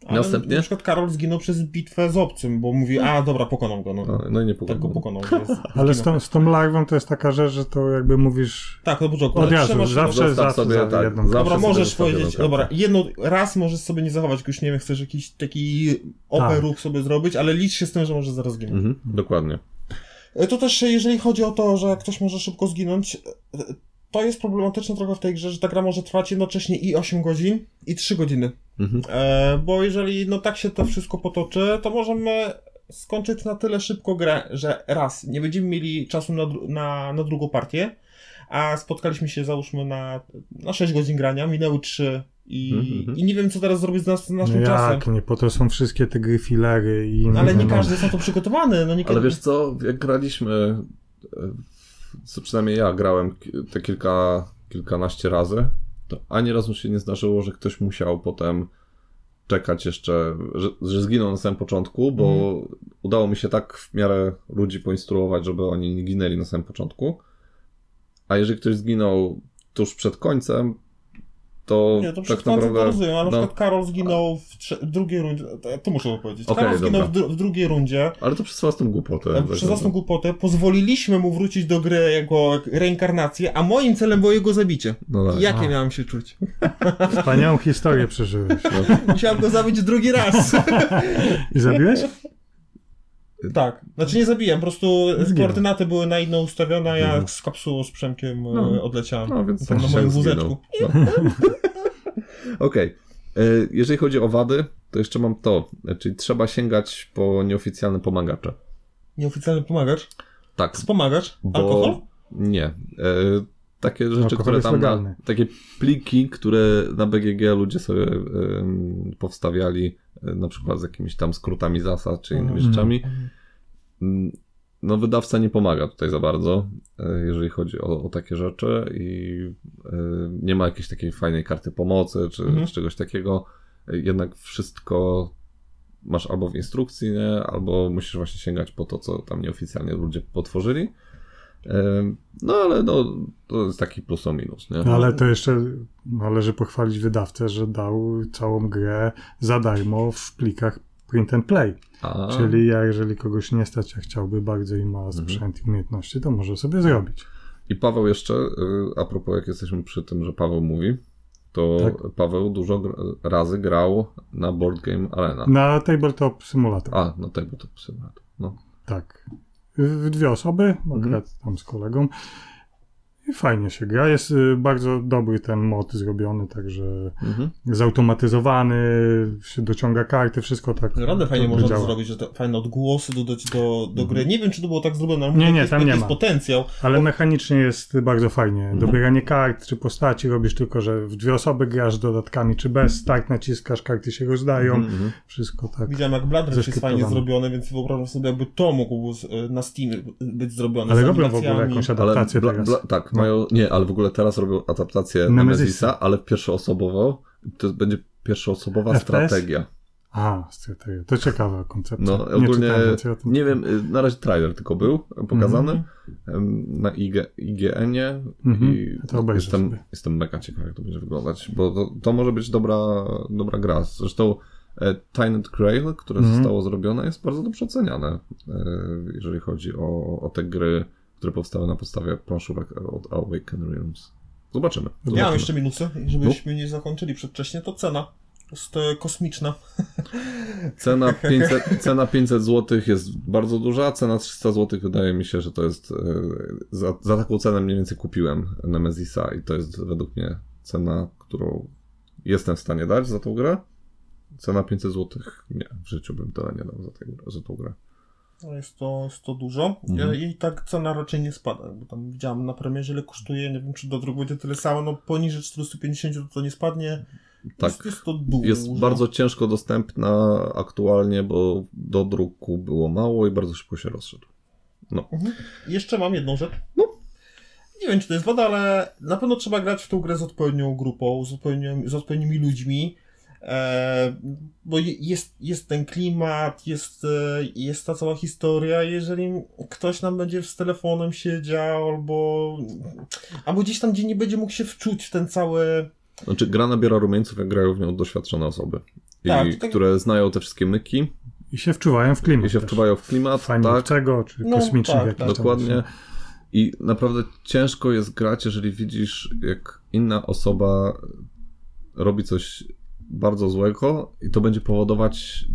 Ale Następnie? Na przykład Karol zginął przez bitwę z obcym, bo mówi, a dobra, pokonam go. No. No, no i nie Tak go pokonał. więc Ale z tą, z tą larwą to jest taka rzecz, że to jakby mówisz Tak, no początku. od ale razu, trzymasz- zawsze, zawsze sobie, tak, jedną zawsze Dobra, sobie możesz powiedzieć, jedną dobra, jedno, raz możesz sobie nie zachować, już nie wiem, chcesz jakiś taki OP Tak. ruch sobie zrobić, ale licz się z tym, że może zaraz zginąć. Mhm, dokładnie. E, To też, jeżeli chodzi o to, że ktoś może szybko zginąć, e, to jest problematyczne trochę w tej grze, że ta gra może trwać jednocześnie i 8 godzin, i 3 godziny. Mhm. E, bo jeżeli no tak się to wszystko potoczy, to możemy skończyć na tyle szybko grę, że raz, nie będziemy mieli czasu na, na, na drugą partię, a spotkaliśmy się załóżmy na, na 6 godzin grania, minęły 3 i, Mhm. i nie wiem co teraz zrobić z, nas, z No naszym czasem. jak nie, po to są wszystkie te gry filery i No, ale nie no, każdy jest na to przygotowany. No nie Ale wiesz co, jak graliśmy, e, co przynajmniej ja grałem te kilka, kilkanaście razy, to ani razu się nie zdarzyło, że ktoś musiał potem czekać jeszcze, że, że zginął na samym początku, bo Mhm. udało mi się tak w miarę ludzi poinstruować, żeby oni nie ginęli na samym początku. A jeżeli ktoś zginął tuż przed końcem, to, Nie, to tak naprawdę. to rozumiem, a na no, przykład Karol zginął w, trze- w drugiej rundzie, to, muszę powiedzieć. Okej, Karol zginął w, dru- w drugiej rundzie, ale to przez własną głupotę. e, tak przez własną głupotę, pozwoliliśmy mu wrócić do gry jako reinkarnację, a moim celem było jego zabicie. No tak. Jakie A. miałem się czuć? Wspaniałą historię przeżyłeś. Musiałem go zabić drugi raz. I zabiłeś? tak. Znaczy nie zabiłem, po prostu Zginął. koordynaty były na inną ustawione, a ja z kapsułą z Przemkiem e, No. odleciałem. No więc Tam na moim wózeczku. No. Okej. E, Jeżeli chodzi o wady, to jeszcze mam to, e, czyli trzeba sięgać po nieoficjalne pomagacze. Nieoficjalny pomagacz? Tak, Wspomagacz? bo... Alkohol? Nie. Takie rzeczy, Alkohol które tam... Na, takie pliki, które na BGG ludzie sobie em, powstawiali, e, na przykład z jakimiś tam skrótami zasad, czy innymi Mhm. rzeczami. Mm, No, wydawca nie pomaga tutaj za bardzo, e, jeżeli chodzi o, o takie rzeczy i e, nie ma jakiejś takiej fajnej karty pomocy, czy, Mhm. czy czegoś takiego. Jednak wszystko masz albo w instrukcji, nie? albo musisz właśnie sięgać po to, co tam nieoficjalnie ludzie potworzyli. No, ale no, to jest taki plus o minus, nie? No, ale to jeszcze należy pochwalić wydawcę, że dał całą grę za darmo w plikach print and play. A, Czyli ja, jeżeli kogoś nie stać, a chciałby bardzo i ma sprzęt i umiejętności, to może sobie zrobić. I Paweł jeszcze, y, a propos jak jesteśmy przy tym, że Paweł mówi, to Tak. Paweł dużo razy grał na Board Game Arena. Na Tabletop Simulator. A, no Tabletop Simulator. No. Tak. W dwie osoby, Mhm. akurat tam z kolegą. I fajnie się gra. Jest y, bardzo dobry ten mod zrobiony, także Mhm. zautomatyzowany, się dociąga karty, wszystko tak. Naprawdę fajnie można to zrobić, że te fajne odgłosy dodać do, do gry. Nie wiem, czy to było tak zrobione, ale Nie, nie, jest, tam nie jest ma. potencjał. Ale mechanicznie jest bardzo fajnie. Mhm. Dobieranie kart czy postaci robisz tylko, że w dwie osoby grasz z dodatkami, czy bez. Start naciskasz, karty się rozdają. Mhm. Wszystko tak. Widziałem, jak Blood jest fajnie zrobione, więc wyobrażam sobie, jakby to mogło z- na Steamie być zrobione. Ale robią w ogóle jakąś adaptację bla, teraz. bla, tak, No. mają, nie, ale w ogóle teraz robią adaptację Nemezisa. Ale pierwszoosobowo. To będzie pierwszoosobowa FPS? strategia. A, strategia. To ciekawa koncepcja. No, Nie ogólnie, czytałem nie wiem, y, na razie trailer tylko był pokazany Mhm. em, na IG, IGN-ie Mhm. i To obejrzę jestem, sobie. jestem mega ciekaw, jak to będzie wyglądać, bo to, to może być dobra, dobra gra. Zresztą e, Tynant Grail, które Mhm. zostało zrobione, jest bardzo dobrze oceniane, e, jeżeli chodzi o, o te gry, które powstały na podstawie planszówek od Awaken Realms. Zobaczymy. Ja Zobaczymy. mam jeszcze minusy, żebyśmy nie zakończyli przedwcześnie, to cena. Jest e, kosmiczna. Cena 500, cena 500 zł jest bardzo duża, cena 300 zł wydaje mi się, że to jest. e, Za, za taką cenę mniej więcej kupiłem Nemezisa i to jest według mnie cena, którą jestem w stanie dać za tą grę. Cena 500 zł, nie, w życiu bym tyle nie dał za, tę za tą grę. No Jest to, jest to dużo. Mhm. E, I tak cena raczej nie spada. Bo tam widziałem na premierze, ile kosztuje. Nie wiem, czy do dróg będzie tyle samo. No poniżej 450 to, nie spadnie. Tak. Jest, jest to dużo. Jest bardzo ciężko dostępna aktualnie, bo do druku było mało i bardzo szybko się rozszedł. Mhm. I Jeszcze mam jedną rzecz. No. Nie wiem, czy to jest wada, ale na pewno trzeba grać w tą grę z odpowiednią grupą, z, odpowiednią, z odpowiednimi ludźmi. E, bo je- jest, jest ten klimat, jest, e, jest ta cała historia. Jeżeli ktoś nam będzie z telefonem siedział, albo, albo gdzieś tam, gdzie nie będzie mógł się wczuć w ten cały. Znaczy, gra nabiera rumieńców, jak grają w nią doświadczone osoby. I Tak, tak- które znają te wszystkie myki I się wczuwają w klimat. i się też. wczuwają w klimat, tak, Fajniejszego, czy No, kosmicznych tak, tak. dokładnie. I naprawdę ciężko jest grać, jeżeli widzisz, jak inna osoba robi coś bardzo złego i to będzie powodować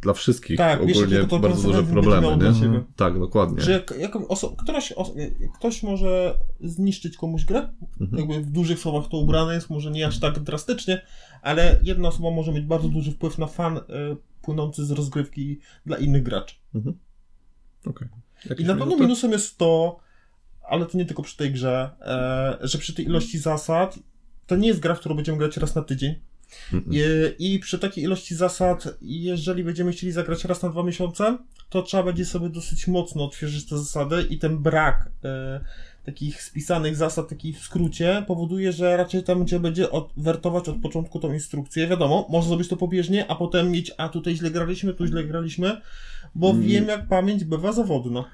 dla wszystkich Tak, wiesz, ogólnie jakie to bardzo duże problemy, nie? Tak, dokładnie. Że jak, jak oso- któraś os- ktoś może zniszczyć komuś grę, Mhm. jakby w dużych słowach to ubrane jest, może nie aż tak drastycznie, ale jedna osoba może mieć bardzo duży wpływ na fan y, płynący z rozgrywki dla innych graczy. Okej. I Jakieś na pewno minusem jest to, ale to nie tylko przy tej grze, e, że przy tej ilości zasad to nie jest gra, w którą będziemy grać raz na tydzień. I, I przy takiej ilości zasad, jeżeli będziemy chcieli zagrać raz na dwa miesiące, to trzeba będzie sobie dosyć mocno odświeżyć te zasady i ten brak e, takich spisanych zasad, taki w skrócie, powoduje, że raczej tam będzie, będzie od, wertować od początku tą instrukcję. Wiadomo, można zrobić to pobieżnie, a potem mieć, a tutaj źle graliśmy, tu źle graliśmy, bo Mm. wiem, jak pamięć bywa zawodna.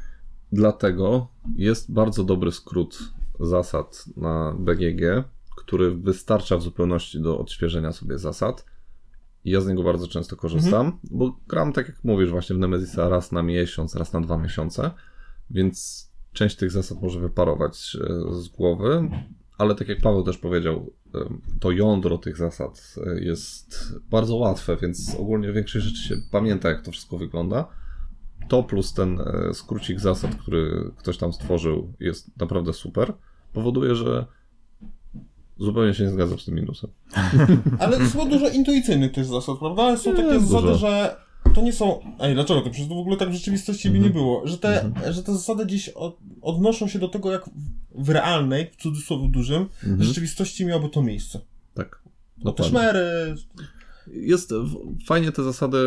Dlatego jest bardzo dobry skrót zasad na BGG, który wystarcza w zupełności do odświeżenia sobie zasad. I ja z niego bardzo często korzystam, bo gram, tak jak mówisz, właśnie w Nemezisa raz na miesiąc, raz na dwa miesiące, więc część tych zasad może wyparować e, z głowy, ale tak jak Paweł też powiedział, e, to jądro tych zasad e, jest bardzo łatwe, więc ogólnie większość rzeczy się pamięta, jak to wszystko wygląda. To plus ten skrócik zasad, który ktoś tam stworzył, jest naprawdę super. Powoduje, że zupełnie się nie zgadzam z tym minusem. Ale chyba dużo intuicyjnych też zasad, prawda? Są takie Jest zasady, dużo. że to nie są. Ej, dlaczego to? Przecież to w ogóle tak w rzeczywistości by nie Mhm. było. Że te, że te zasady gdzieś od, odnoszą się do tego, jak w- realnej, w cudzysłowie dużym, Mhm. rzeczywistości miałoby to miejsce. Tak. No te szmery. Jest fajnie te zasady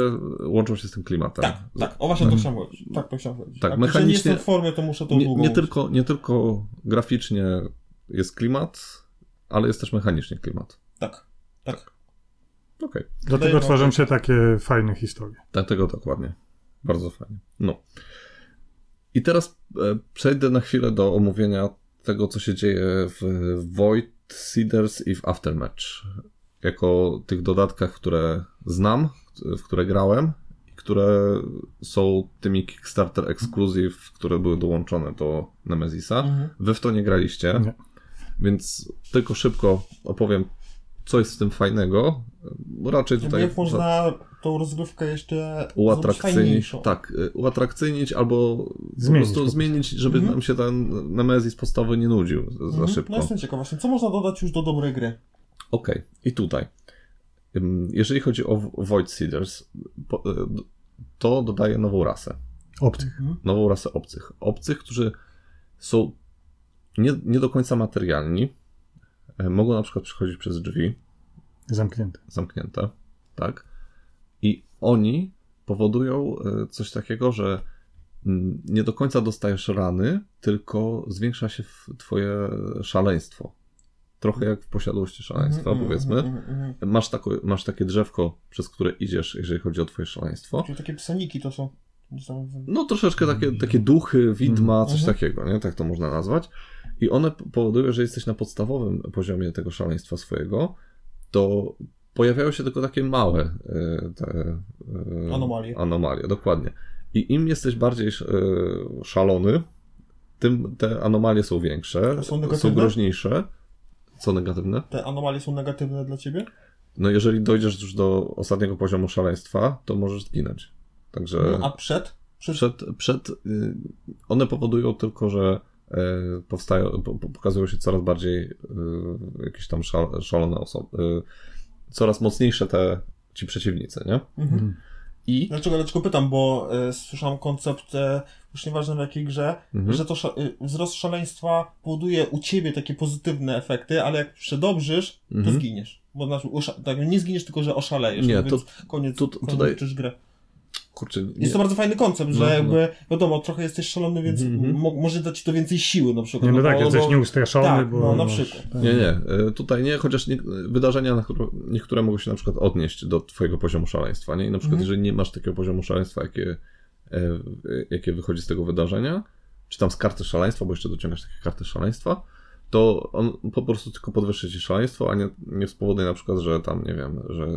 łączą się z tym klimatem. Tak, tak. O właśnie to chciałem powiedzieć. Tak, to chciałem powiedzieć. Tak, że nie mechanicznie- jestem w formie, to muszę to Nie, nie, tylko, nie tylko graficznie jest klimat, ale jest też mechanicznie klimat. Tak, tak. Okej. Dlatego Daję tworzą się takie fajne historie. Dlatego dokładnie. Bardzo fajnie. No. I teraz e, przejdę na chwilę do omówienia tego, co się dzieje w Void Seeders i w Aftermatch. Jako tych dodatkach, które znam, w które grałem i które są tymi Kickstarter Exclusive, które były dołączone do Nemezisa. Mhm. Wy w to nie graliście, Nie. Więc tylko szybko opowiem, co jest w tym fajnego. Raczej tutaj jak można tą rozgrywkę jeszcze uatrakcyjnić, tak, y, uatrakcyjnić albo Zmienić po prostu zmienić, żeby Mhm. nam się ten Nemezis podstawowy nie nudził za Mhm. szybko. No jestem ciekaw właśnie, co można dodać już do dobrej gry? Okej, i tutaj. Jeżeli chodzi o Void Seeders, y, to dodaje nową rasę. Obcych. Nową rasę obcych. Obcych, którzy są nie, nie do końca materialni. E, Mogą na przykład przychodzić przez drzwi, Zamknięte. zamknięte, tak? I oni powodują e, coś takiego, że mm, nie do końca dostajesz rany, tylko zwiększa się twoje szaleństwo. Trochę jak w posiadłości szaleństwa, Mhm, powiedzmy. mhm, mhm. Masz, tako, masz takie drzewko, przez które idziesz, jeżeli chodzi o twoje szaleństwo. Czyli takie psaniki to są. No troszeczkę takie, takie duchy, widma, coś takiego, nie? Tak to można nazwać. I one powodują, że jesteś na podstawowym poziomie tego szaleństwa swojego, to pojawiają się tylko takie małe e, te, e, Anomalie. Anomalie, dokładnie. I im jesteś bardziej e, szalony, tym te anomalie są większe, są są, groźniejsze. Co negatywne? Te anomalie są negatywne dla ciebie? No jeżeli dojdziesz już do ostatniego poziomu szaleństwa, to możesz zginąć. Także No, a przed? Przed... przed, przed y, one powodują tylko, że powstają, po- po- pokazują się coraz bardziej y, jakieś tam szal, szalone osoby, y, coraz mocniejsze te ci przeciwnicy, nie? Mhm. I Dlaczego, dlaczego pytam, bo e, słyszałem koncept, e, już nieważne w jakiej grze, Mhm. że to sza, e, wzrost szaleństwa powoduje u ciebie takie pozytywne efekty, ale jak przedobrzysz, to Mhm. zginiesz. Bo znaczy, tak, nie zginiesz, tylko że oszalejesz. Nie, no, to- więc koniec, tu- koniec tutaj- grę. Kurczę, nie, Jest to bardzo fajny koncept, że No, no. jakby, wiadomo, trochę jesteś szalony, więc Mhm. mo- może dać ci to więcej siły na przykład. Nie, no tak, bo- jesteś bo- nieustraszony, tak, bo... no, na przykład. tak. Nie, nie, y, tutaj nie, chociaż nie, wydarzenia, na które, niektóre mogą się na przykład odnieść do twojego poziomu szaleństwa, nie? I na przykład, Mhm. jeżeli nie masz takiego poziomu szaleństwa, jakie, e, jakie wychodzi z tego wydarzenia, czy tam z karty szaleństwa, bo jeszcze dociągasz takie karty szaleństwa, to on po prostu tylko podwyższy ci szaleństwo, a nie, nie spowoduje na przykład, że tam, nie wiem, że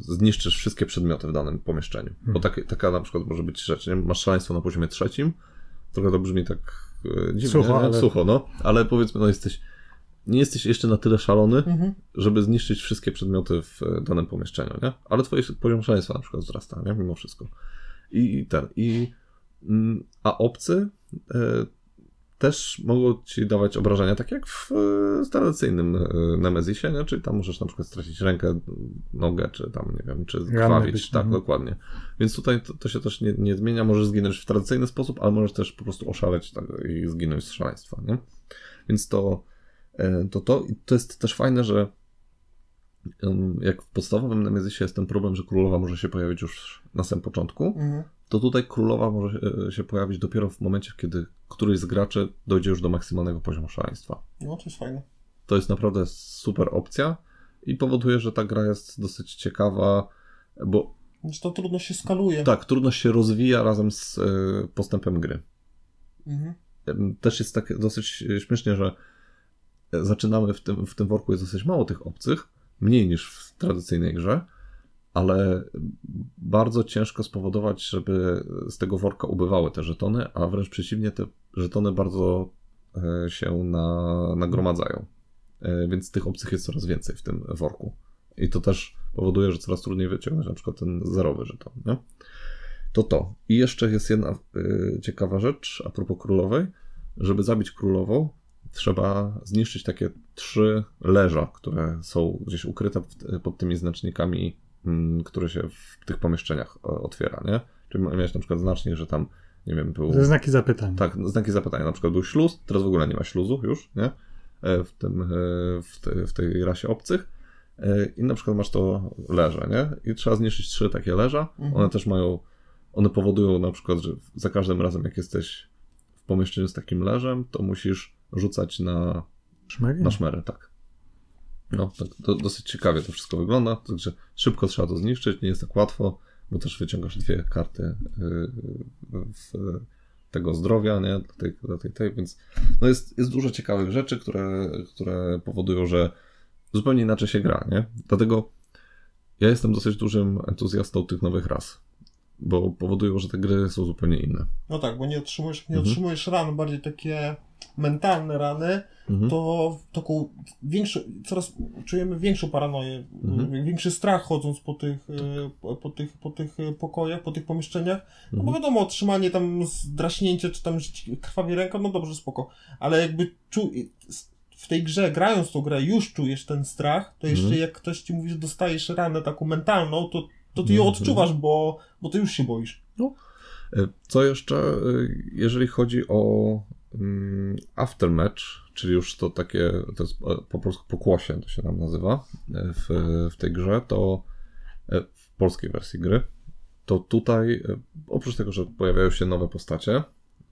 zniszczysz wszystkie przedmioty w danym pomieszczeniu. Bo tak, taka na przykład może być rzecz, nie? Masz szaleństwo na poziomie trzecim, trochę to brzmi tak e, dziwnie, Sucho, ale- Sucho, no, ale powiedzmy, no jesteś, nie jesteś jeszcze na tyle szalony, Mhm. żeby zniszczyć wszystkie przedmioty w e, danym pomieszczeniu, nie? Ale twój poziom szaleństwa na przykład wzrasta, nie? Mimo wszystko. I, i ten, i mm, a obcy e, też mogą ci dawać obrażenia, tak jak w e, tradycyjnym e, Nemezisie, nie? Czyli tam możesz na przykład stracić rękę, nogę, czy tam, nie wiem, czy krwawić, być, tak, mhm. dokładnie. Więc tutaj to, to się też nie, nie zmienia, możesz zginąć w tradycyjny sposób, ale możesz też po prostu oszaleć tak, i zginąć z szaleństwa, nie? Więc to, e, to to, i to jest też fajne, że jak w podstawowym Nemezisie jest ten problem, że królowa może się pojawić już na samym początku, Mhm. To tutaj królowa może e, się pojawić dopiero w momencie, kiedy któryś z graczy dojdzie już do maksymalnego poziomu szaleństwa. No, to jest fajne. To jest naprawdę super opcja i powoduje, że ta gra jest dosyć ciekawa, bo Więc to trudno się skaluje. tak, trudność się rozwija razem z e, postępem gry. Mhm. Też jest tak dosyć e, śmiesznie, że zaczynamy w tym, w tym worku jest dosyć mało tych obcych, mniej niż w tradycyjnej grze, ale bardzo ciężko spowodować, żeby z tego worka ubywały te żetony, a wręcz przeciwnie, te żetony bardzo e, się na, nagromadzają. E, Więc tych obcych jest coraz więcej w tym worku. I to też powoduje, że coraz trudniej wyciągnąć na przykład ten zerowy żeton. Nie? To to. I jeszcze jest jedna y, ciekawa rzecz a propos królowej. Żeby zabić królową, trzeba zniszczyć takie trzy leża, które są gdzieś ukryte pod tymi znacznikami, mm, które się w tych pomieszczeniach e, otwiera, nie? Czyli miałeś na przykład znacznik, że tam, nie wiem, był... Znaki zapytania. Tak, znaki zapytania. Na przykład był śluz, teraz w ogóle nie ma śluzu już, nie? E, W, tym, e, w, te, w tej rasie obcych. I na przykład masz to leże, nie? I trzeba zniszczyć trzy takie leża. Mhm. One też mają, one powodują na przykład, że za każdym razem jak jesteś w pomieszczeniu z takim leżem, to musisz rzucać na, Szmery? na szmery, tak. No, tak, to dosyć ciekawie to wszystko wygląda, także szybko trzeba to zniszczyć, nie jest tak łatwo, bo też wyciągasz dwie karty yy, w tego zdrowia, nie, dla tej, dla tej, tej więc no jest, jest dużo ciekawych rzeczy, które, które powodują, że zupełnie inaczej się gra, nie, dlatego ja jestem dosyć dużym entuzjastą tych nowych ras, bo powodują, że te gry są zupełnie inne. No tak, bo nie otrzymujesz, nie Mhm. otrzymujesz ran, bardziej takie mentalne rany, Mhm. to taką większą, coraz czujemy większą paranoję, Mhm. większy strach chodząc po tych, e, po, tych, po tych e, pokojach, po tych pomieszczeniach. No bo Mhm. wiadomo, otrzymanie tam zdraśnięcie, czy tam krwawi ręka, no dobrze, spoko. Ale jakby czu, w tej grze, grając tą grę, już czujesz ten strach, to jeszcze Mhm. jak ktoś ci mówi, że dostajesz ranę taką mentalną, to, to ty ją Mhm. odczuwasz, bo, bo ty już się boisz. E, Co jeszcze, e, jeżeli chodzi o aftermatch, czyli już to takie, to jest e, po polsku pokłosie, to się nam nazywa e, w, w tej grze, to e, w polskiej wersji gry, to tutaj oprócz tego, że pojawiają się nowe postacie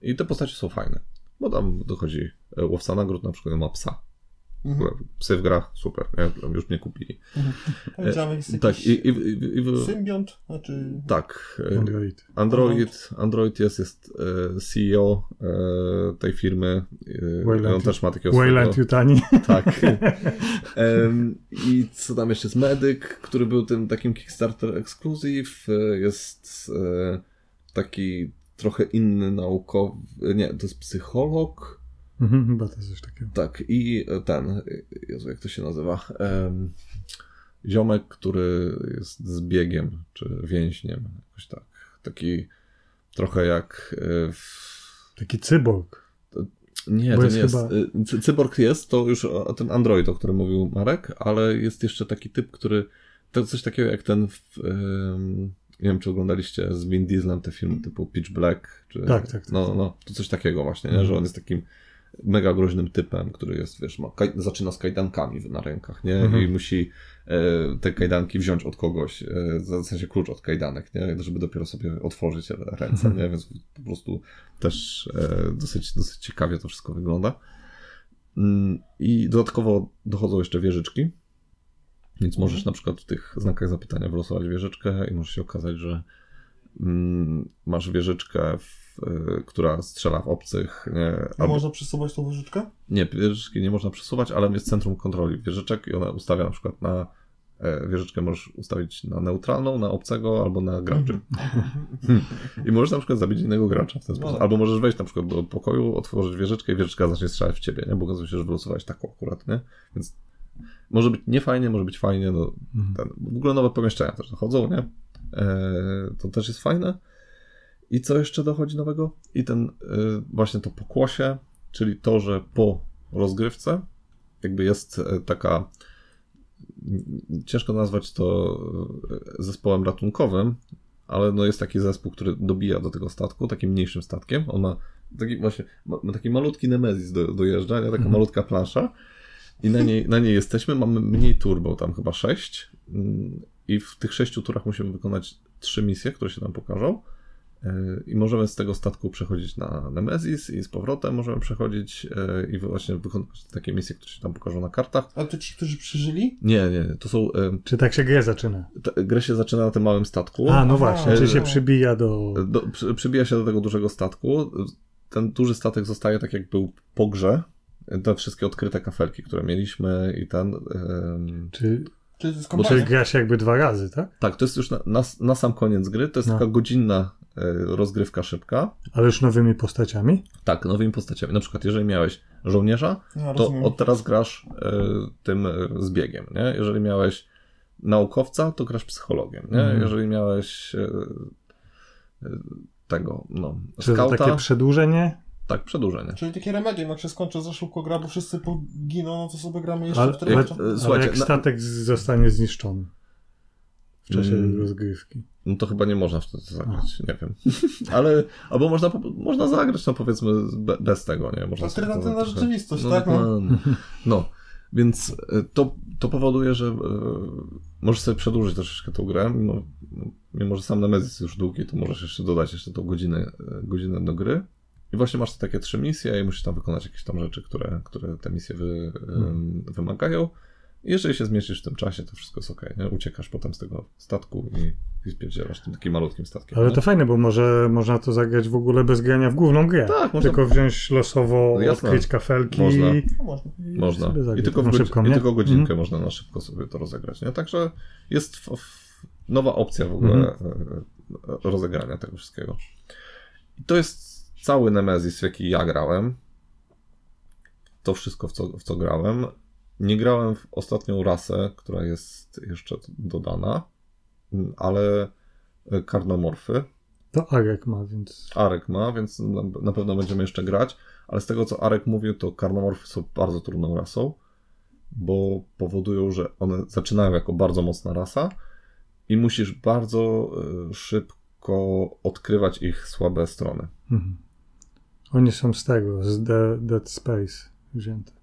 i te postacie są fajne, bo tam dochodzi łowca nagród, na przykład ma psa. Mhm. Psy w grach, super, nie? już mnie kupili. Powiedziałem, jest Tak, i, i, i, i w, symbiont, znaczy... tak, e, Android. Android, Android jest, jest e, CEO e, tej firmy. E, Wayland- on też ma takiego Wayland. Yutani. Tak. I co tam jeszcze jest? Medyk, który był tym takim Kickstarter Exclusive. E, Jest e, taki trochę inny naukowy. Nie, to jest psycholog. Mhm, chyba to jest coś takiego. Tak, i ten, Jezu, jak to się nazywa? Em, ziomek, który jest zbiegiem, czy więźniem, jakoś tak. Taki trochę jak e, w... Taki cyborg. Nie, Bo to jest nie chyba- Cy- Cyborg jest, to już ten android, o którym mówił Marek, ale jest jeszcze taki typ, który. To coś takiego jak ten. Nie wiem, czy oglądaliście z Vin Dieslem te filmy typu Pitch Black. Czy, Tak, tak, tak. No, no, to coś takiego właśnie, nie? że on jest takim mega groźnym typem, który jest, wiesz, ma, zaczyna z kajdankami na rękach, nie? Mhm. I musi e, te kajdanki wziąć od kogoś, e, w sensie klucz od kajdanek, nie? Żeby dopiero sobie otworzyć ręce, nie? Więc po prostu też e, dosyć, dosyć ciekawie to wszystko wygląda. Mm, I dodatkowo dochodzą jeszcze wieżyczki, więc możesz na przykład w tych znakach zapytania wylosować wieżyczkę i może się okazać, że mm, masz wieżyczkę, w, która strzela w obcych, nie? A można przesuwać tą wyżyczkę? Nie, wieżyczki nie można przesuwać, ale jest centrum kontroli wieżyczek i ona ustawia na przykład na e, wieżyczkę możesz ustawić na neutralną, na obcego albo na graczy. Hmm. I możesz na przykład zabić innego gracza w ten sposób. tak. Albo możesz wejść na przykład do pokoju, otworzyć wieżyczkę i wieżyczka zacznie strzelać w ciebie, nie? Bo okazuje się, że wylosowałeś taką akurat, nie? Więc może być niefajnie, może być fajnie, no, ten, w ogóle nowe pomieszczenia też dochodzą, nie? E, to też jest fajne. I co jeszcze dochodzi nowego? I ten y, właśnie to pokłosie, czyli to, że po rozgrywce jakby jest e, taka ciężko nazwać to e, zespołem ratunkowym, ale no jest taki zespół, który dobija do tego statku, takim mniejszym statkiem. On ma taki właśnie, ma, taki malutki Nemezis do, dojeżdża, nie? taka malutka plansza i na niej, na niej jesteśmy, mamy mniej turbo, tam chyba sześć mm, i w tych sześciu turach musimy wykonać trzy misje, które się nam pokażą. Yy, I możemy z tego statku przechodzić na Nemesis i z powrotem możemy przechodzić yy, i właśnie wykonywać takie misje, które się tam pokażą na kartach. A to ci, którzy przeżyli? Nie, nie, to są... Czy tak się grę zaczyna? ta- Grę się zaczyna na tym małym statku. A, no właśnie, czy się E, przybija do... Do, przy, przybija się do tego dużego statku. Ten duży statek zostaje tak, jak był po grze. Te wszystkie odkryte kafelki, które mieliśmy i ten... ym, Czy, to jest czy kampania? gra się jakby dwa razy, tak? tak, to jest już na, na, na sam koniec gry. To jest No. taka godzinna rozgrywka szybka. Ale już nowymi postaciami? Tak, nowymi postaciami. Na przykład, jeżeli miałeś żołnierza, Ja to od teraz grasz y, tym y, zbiegiem, nie? Jeżeli miałeś naukowca, to grasz psychologiem, nie? Mhm. Jeżeli miałeś tego, no, Czy to skauta, takie przedłużenie? tak, przedłużenie. Czyli takie remedium, jak się skończy za szybko gra, bo wszyscy poginą, no to sobie gramy jeszcze Ale, w ale, e, ale słuchajcie, jak na- statek z- zostanie zniszczony w czasie Mm. rozgrywki. No to chyba nie można wtedy zagrać, nie wiem. Ale, albo można, można zagrać, no powiedzmy, be, bez tego, nie? Można Alternatywna trochę- rzeczywistość, no, tak? No. No, no. Więc e, to, to powoduje, że e, możesz sobie przedłużyć troszeczkę tą grę, mimo, mimo że sam Nemesis jest już długi, to możesz jeszcze dodać jeszcze tą godzinę, e, godzinę do gry. I właśnie masz takie trzy misje i musisz tam wykonać jakieś tam rzeczy, które, które te misje wy, em, wymagają. Jeżeli się zmieścisz w tym czasie, to wszystko jest ok. Nie? Uciekasz potem z tego statku i, i spierdzielasz tym takim malutkim statkiem. Ale nie? to fajne, bo może można to zagrać w ogóle bez grania w główną grę. Tak, można- Tylko wziąć losowo, No jasne. odkryć kafelki Można. i, No można. i Można. I tylko, w Na godzi- szybko, I tylko godzinkę Mhm. można na szybko sobie to rozegrać. Nie? Także jest f- f- nowa opcja w ogóle e, rozegrania tego wszystkiego. I to jest cały Nemesis, w jaki ja grałem. To wszystko, w co, w co grałem. Nie grałem w ostatnią rasę, która jest jeszcze dodana, ale e, karnomorfy. To Arek ma, więc... Arek ma, więc na, na pewno będziemy jeszcze grać, ale z tego co Arek mówił, to karnomorfy są bardzo trudną rasą, bo powodują, że one zaczynają jako bardzo mocna rasa i musisz bardzo y, szybko odkrywać ich słabe strony. Mhm. Oni są z tego, z The, Dead Space wzięte.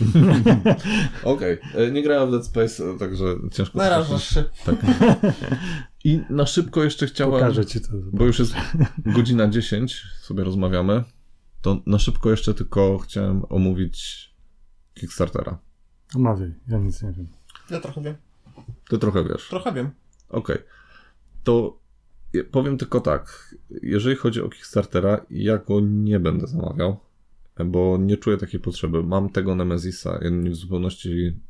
Okej, y, nie grałem w Dead Space, także ciężko... Narażasz się. Tak. I na szybko jeszcze chciałem... Pokażę ci to. Bo już jest godzina 10, sobie rozmawiamy. To na szybko jeszcze tylko chciałem omówić Kickstartera. Omawiaj, ja nic nie wiem. Ja trochę wiem. Ty trochę wiesz. Trochę wiem. Okej. To je- powiem tylko tak. Jeżeli chodzi o Kickstartera, ja go nie będę zamawiał, bo nie czuję takiej potrzeby. Mam tego Nemezisa i mi w zupełności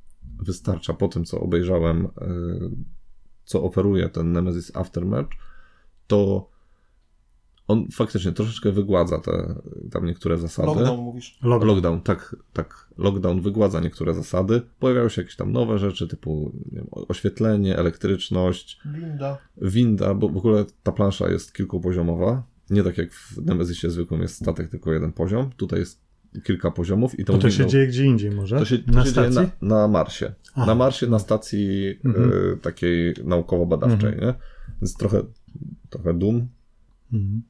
wystarcza po tym, co obejrzałem, yy, co oferuje ten Nemesis Aftermatch, to on faktycznie troszeczkę wygładza te tam niektóre zasady. Lockdown mówisz. Lockdown. Lockdown, tak, tak. Lockdown wygładza niektóre zasady. Pojawiają się jakieś tam nowe rzeczy, typu nie wiem, oświetlenie, elektryczność, Winda. winda, bo w ogóle ta plansza jest kilkupoziomowa. Nie tak jak w Nemezisie zwykłym jest statek tylko jeden poziom. Tutaj jest kilka poziomów i To to się dzieje gdzie indziej może? to się, to na się dzieje stacji? na, na Marsie. Aha. Na Marsie, na stacji Mhm. y, takiej naukowo-badawczej, nie? Więc trochę, trochę dum. Mhm.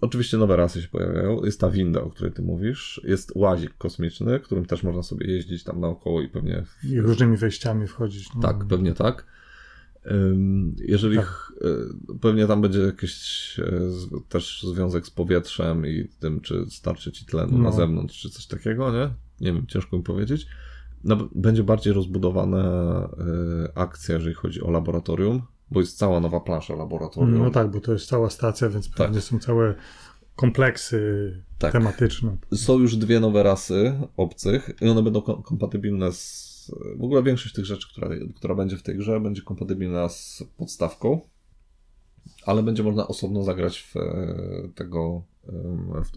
Oczywiście nowe rasy się pojawiają. Jest ta winda, o której ty mówisz. Jest łazik kosmiczny, którym też można sobie jeździć tam naokoło i pewnie... I różnymi wejściami wchodzić. No. Tak, pewnie tak. Jeżeli Tak. y, pewnie tam będzie jakiś y, też związek z powietrzem i tym, czy starczy ci tlenu na No. zewnątrz, czy coś takiego, nie? Nie wiem, ciężko mi powiedzieć. No, będzie bardziej rozbudowana y, akcja, jeżeli chodzi o laboratorium, bo jest cała nowa plansza laboratorium. No tak, bo to jest cała stacja, więc Tak. pewnie są całe kompleksy Tak. tematyczne. Są już dwie nowe rasy obcych i one będą kom- kompatybilne z... W ogóle większość tych rzeczy, która, która będzie w tej grze, będzie kompatybilna z podstawką, ale będzie można osobno zagrać w e, tego w,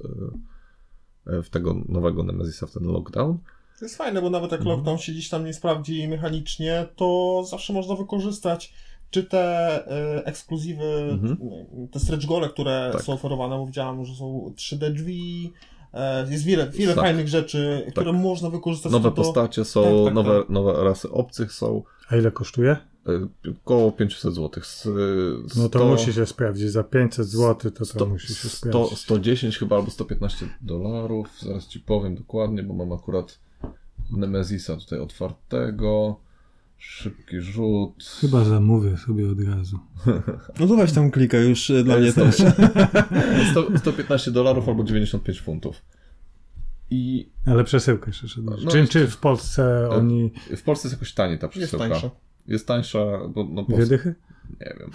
e, w tego nowego Nemezisa, w ten lockdown. To jest fajne, bo nawet jak Mhm. lockdown się gdzieś tam nie sprawdzi mechanicznie, to zawsze można wykorzystać czy te e, ekskluzywy, Mhm. te stretch gole, które Tak. są oferowane, bo widziałem, że są 3D drzwi, jest wiele, wiele Tak. fajnych rzeczy, które można wykorzystać. Nowe do- postacie są, Tak, tak, nowe, tak. nowe rasy obcych są. A ile kosztuje? e, Około 500 zł. No to musi się sprawdzić. Za 500 zł to to 100, musi się 100, sprawdzić. 110 chyba albo 115 dolarów. Zaraz ci powiem dokładnie, bo mam akurat Nemezisa tutaj otwartego. Szybki rzut. Chyba zamówię sobie od razu. No to weź tam klika już e, dla mnie też. 100, 115 dolarów albo 95 funtów. I Ale przesyłkę jeszcze trzeba dać. No czy, jest- czy w Polsce oni... w Polsce jest jakoś taniej ta Jest przesyłka. tańsza. Jest tańsza, bo no, Dwie Polska, dychy? Nie wiem.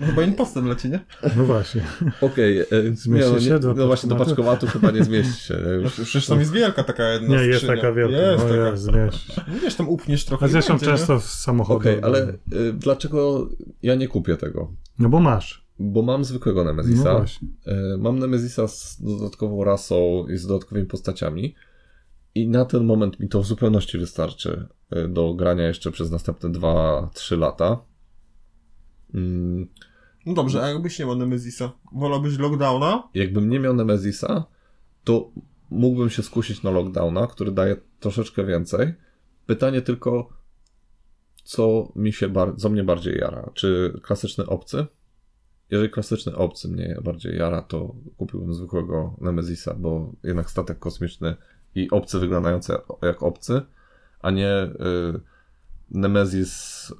No Chyba impostem leci, nie? No właśnie. Okej, okay, Zmieści się do no właśnie do paczkomatu? chyba nie zmieści się. nie? Już, już, Przecież tam jest wielka taka jedna Nie, jest taka wielka. Jest no taka. jest, zmieści. No Wiesz, tam upniesz trochę A zresztą często w samochodzie. Okej, ale y, dlaczego ja nie kupię tego? No bo masz. Bo mam zwykłego No Nemezisa. właśnie. E, Mam Nemezisa z dodatkową rasą i z dodatkowymi postaciami. I na ten moment mi to w zupełności wystarczy e, do grania jeszcze przez następne 2-3 lata. Mm, No dobrze, a jakbyś nie miał Nemezisa? Wolałbyś Lockdowna? Jakbym nie miał Nemezisa, to mógłbym się skusić na Lockdowna, który daje troszeczkę więcej. Pytanie tylko, co mi się bar- co mnie bardziej jara? Czy klasyczny obcy? Jeżeli klasyczny obcy mnie bardziej jara, to kupiłbym zwykłego Nemezisa, bo jednak statek kosmiczny i obcy wyglądający jak obcy, a nie y, Nemezis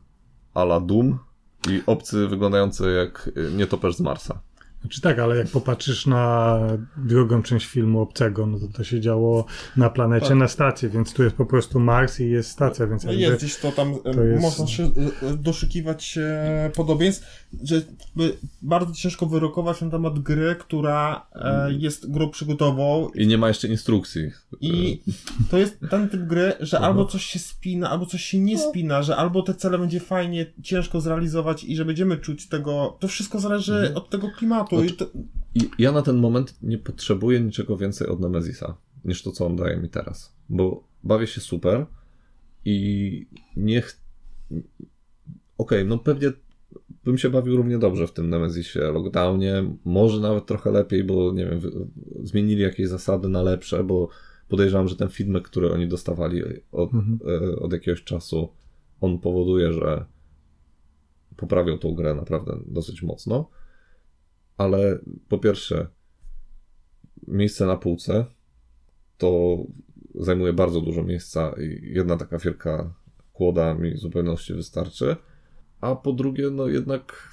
a la Doom i obcy wyglądający jak y, nietoperz z Marsa. Znaczy tak, ale jak popatrzysz na drugą część filmu Obcego, no to to się działo na planecie, Tak. na stacji, więc tu jest po prostu Mars i jest stacja, więc No jakby... jest gdzieś to tam, e, to jest- można się e, doszukiwać e, podobieństw, że bardzo ciężko wyrokować na temat gry, która e, jest grą przygotową I nie ma jeszcze instrukcji. i to jest ten typ gry, że Mhm. albo coś się spina, albo coś się nie spina, że albo te cele będzie fajnie, ciężko zrealizować i że będziemy czuć tego, to wszystko zależy Mhm. od tego klimatu to, I ja na ten moment nie potrzebuję niczego więcej od Nemezisa, niż to, co on daje mi teraz. Bo bawię się super i niech. Okej, no pewnie bym się bawił równie dobrze w tym Nemezisie Lockdownie, może nawet trochę lepiej, bo nie wiem, zmienili jakieś zasady na lepsze, bo podejrzewam, że ten feedback, który oni dostawali od, Mhm. e, od jakiegoś czasu, on powoduje, że poprawią tą grę naprawdę dosyć mocno. Ale po pierwsze, miejsce na półce to zajmuje bardzo dużo miejsca i jedna taka wielka kłoda mi w zupełności wystarczy. A po drugie, no jednak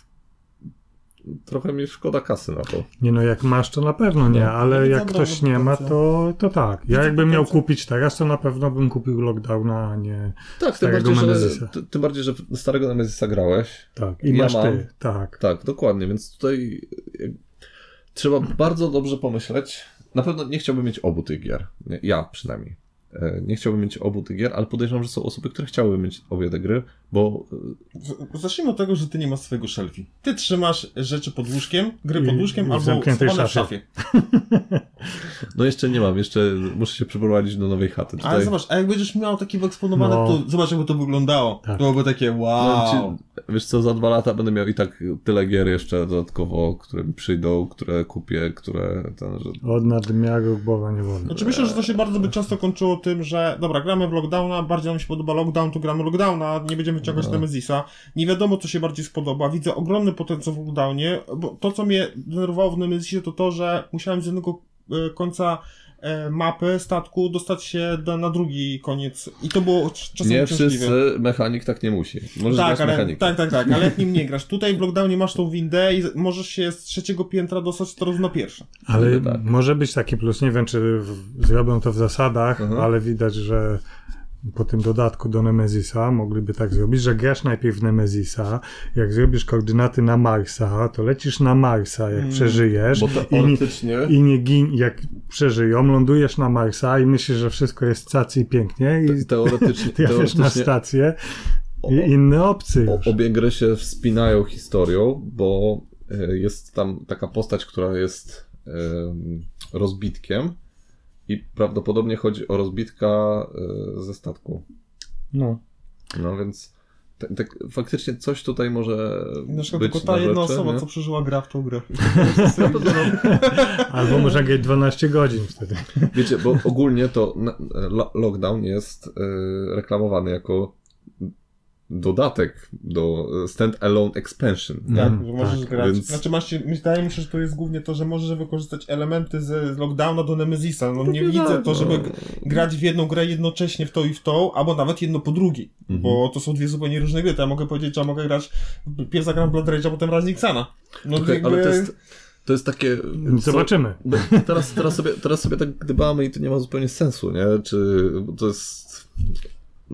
trochę mi szkoda kasy na to. Nie no, jak masz, to na pewno nie, No. ale Widzę jak ktoś nie ma, to, to tak. Ja jakbym miał kupić teraz, to na pewno bym kupił Lockdowna, a nie... Tak, tym Starego bardziej, że, Nemezisa. tym bardziej, że starego Nemezisa grałeś. Tak, i Ja masz mam. ty, tak. Tak, dokładnie, więc tutaj y, trzeba bardzo dobrze pomyśleć. Na pewno nie chciałbym mieć obu tych gier. Ja przynajmniej. E, Nie chciałbym mieć obu tych gier, ale podejrzewam, że są osoby, które chciałyby mieć obie te gry, bo Zacznijmy od tego, że ty nie masz swojego shelfie. Ty trzymasz rzeczy pod łóżkiem, gry pod łóżkiem i w albo zamkniętej schowane w szafie. szafie. no jeszcze nie mam, jeszcze muszę się przeprowadzić do nowej chaty. Ale Tutaj, zobacz, a jak będziesz miał takie wyeksponowane, No. to zobacz jakby to wyglądało. Tak. To byłoby takie wow. Powiem ci, wiesz co, za dwa lata będę miał i tak tyle gier jeszcze dodatkowo, które mi przyjdą, które kupię, które... Ten, że... Od nadmiaru głowa nie wolno. Znaczy myślę, że to się bardzo by często kończyło tym, że dobra, gramy w Lockdowna, bardziej nam się podoba Lockdown, to gramy Lockdowna, nie będziemy ciągać No. Nemezisa. Nie wiadomo, co się bardziej spodoba. Widzę ogromny potencjał w Lockdownie, bo to, co mnie denerwowało w Nemezisie, to to, że musiałem z jednego e, końca e, mapy, statku, dostać się do, na drugi koniec. I to było cz- czasem Nie uciążliwe. wszyscy mechanik tak nie musi. Możesz Tak, ale, mechanik. tak, tak, tak, ale jak nim nie grasz. Tutaj w Lockdownie masz tą windę i możesz się z trzeciego piętra dostać to równo pierwsze. Ale tak. może być taki plus, nie wiem czy w, zrobią to w zasadach, Mhm. ale widać, że po tym dodatku do Nemezisa mogliby tak zrobić, że grasz najpierw w Nemezisa, jak zrobisz koordynaty na Marsa, to lecisz na Marsa, jak przeżyjesz Bo i, nie, teoretycznie... i nie gin, jak przeżyją, lądujesz na Marsa i myślisz, że wszystko jest cacy i pięknie i Teoretycznie, trafiasz na teoretycznie stację i inne opcje już. obie gry się wspinają historią, bo e, jest tam taka postać, która jest em, rozbitkiem i prawdopodobnie chodzi o rozbitka e, ze statku. No. No więc tak, tak, faktycznie coś tutaj może Na przykład być tylko ta na jedna rzeczy, osoba, nie? co przeżyła gra w tą grę. Albo można grać 12 godzin wtedy. Wiecie, bo ogólnie to lockdown jest e, reklamowany jako dodatek do stand-alone expansion. nie? Tak, Mm, że możesz tak, grać. więc- Znaczy masz się, wydaje mi się, że to jest głównie to, że możesz wykorzystać elementy z z Lockdowna do Nemezisa. No nie No widzę tak, to, żeby no. grać w jedną grę jednocześnie w tą i w tą, albo nawet jedno po drugiej. Mhm. Bo to są dwie zupełnie różne gry. To ja mogę powiedzieć, że ja mogę grać pierw zagram Blood Rage, a potem Rising Suna. No Okej, jakby... ale to jest, to jest takie... Zobaczymy. Bo teraz, teraz, sobie, teraz sobie tak gdybamy i to nie ma zupełnie sensu, nie? Czy bo to jest...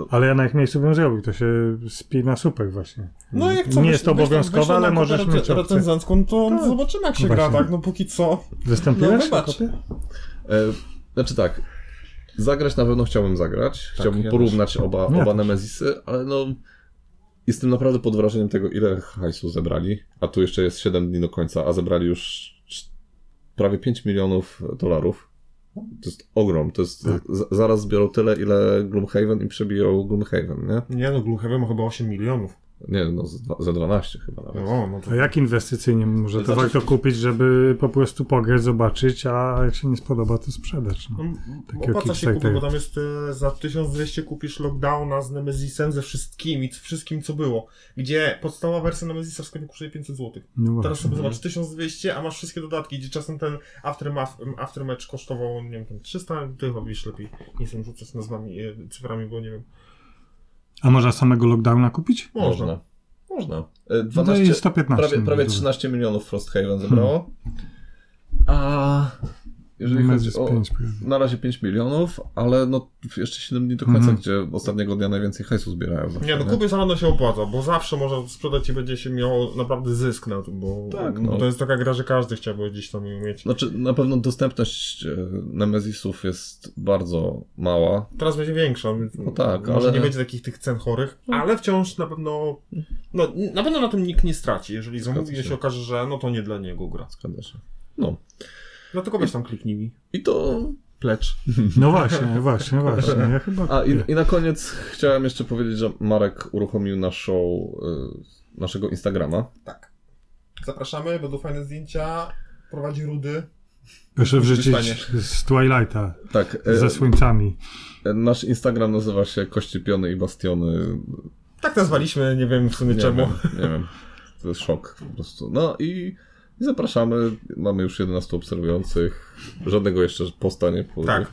Ale ja na ich miejscu bym zrobił, to się spina super właśnie. No jak co, Nie jest to obowiązkowe, ale na możesz mieć opcję. recenzencką, to Tak. zobaczymy jak się Właśnie. gra, tak? No póki co. Występujesz? No, na kopie? E, znaczy tak, zagrać na pewno chciałbym zagrać, chciałbym ja porównać oba, Ja oba. Nemezisy, ale no... Jestem naprawdę pod wrażeniem tego, ile hajsu zebrali, a tu jeszcze jest 7 dni do końca, a zebrali już prawie 5 milionów dolarów. To jest ogrom, to jest... Tak. Zaraz zbiorą tyle, ile Gloomhaven i przebiją Gloomhaven, nie? Nie no, Gloomhaven ma chyba 8 milionów. Nie, no za 12 chyba nawet. O, no to... A jak inwestycyjnie może to Znaczy- warto kupić, żeby po prostu pograć, zobaczyć, a jak się nie spodoba, to sprzedać. No. No, Takiego Opłaca się kupić, bo tam jest e, za 1200 kupisz Lockdowna z Nemezisem, ze wszystkimi, z wszystkim co było. Gdzie podstawowa wersja Nemezisa w sklepie kosztuje 500 zł. No Teraz sobie zobacz, 1200, a masz wszystkie dodatki, gdzie czasem ten aftermath, aftermatch kosztował, nie wiem, tam 300, ty chyba wiesz lepiej. Nie chcę rzucać nazwami, e, cyframi, bo nie wiem. A można samego lockdowna kupić? Można. Można. Można. E, No to 12, jest 115. prawie, prawie no to- 13 milionów Frosthaven zebrało. A jeżeli chodzi o... 5 prawie. Na razie 5 milionów, ale no jeszcze 7 dni do końca, Mhm. gdzie ostatniego dnia najwięcej hajsu zbierają. Zawsze, Nie, no kupię zarano się opłaca, bo zawsze można sprzedać i będzie się miał naprawdę zysk na tym, bo Tak, no. no. to jest taka gra, że każdy chciałby gdzieś tam ją mieć. Znaczy, na pewno dostępność e, Nemezisów jest bardzo mała. Teraz będzie większa. więc No tak, może ale- nie będzie takich tych cen chorych, ale wciąż na pewno. No, na pewno na tym nikt nie straci, jeżeli zamówi się. się okaże, że no to nie dla niego gra. Zgadza się. No. Dlatego weź tam kliknij mi. I to... Plecz. No właśnie, właśnie, właśnie. Ja chyba A i, i na koniec chciałem jeszcze powiedzieć, że Marek uruchomił naszą, e, naszego Instagrama. Tak. Zapraszamy, będą fajne zdjęcia. Prowadzi rudy. Proszę wrzucić z Twilighta, Tak, e, ze słońcami. nasz Instagram nazywa się Kościepiony i Bastiony. Tak nazwaliśmy, nie wiem w sumie Nie czemu. wiem, nie wiem. To jest szok po prostu. No i i zapraszamy. Mamy już 11 obserwujących. Żadnego jeszcze posta nie nie Tak,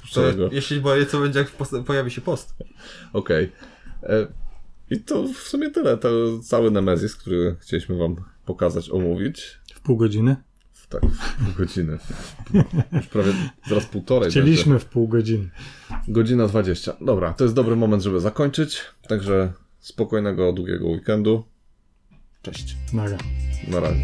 jeśli boję, co będzie, jak post- pojawi się post. Okej. E, I to w sumie tyle. To cały Nemezis, który chcieliśmy wam pokazać, omówić. W pół godziny? W, tak, w pół godziny. Już prawie zaraz półtorej. Chcieliśmy w pół godziny. będzie. Godzina 20. Dobra, to jest dobry moment, żeby zakończyć. Także spokojnego, długiego weekendu. Cześć. Naga. Na razie.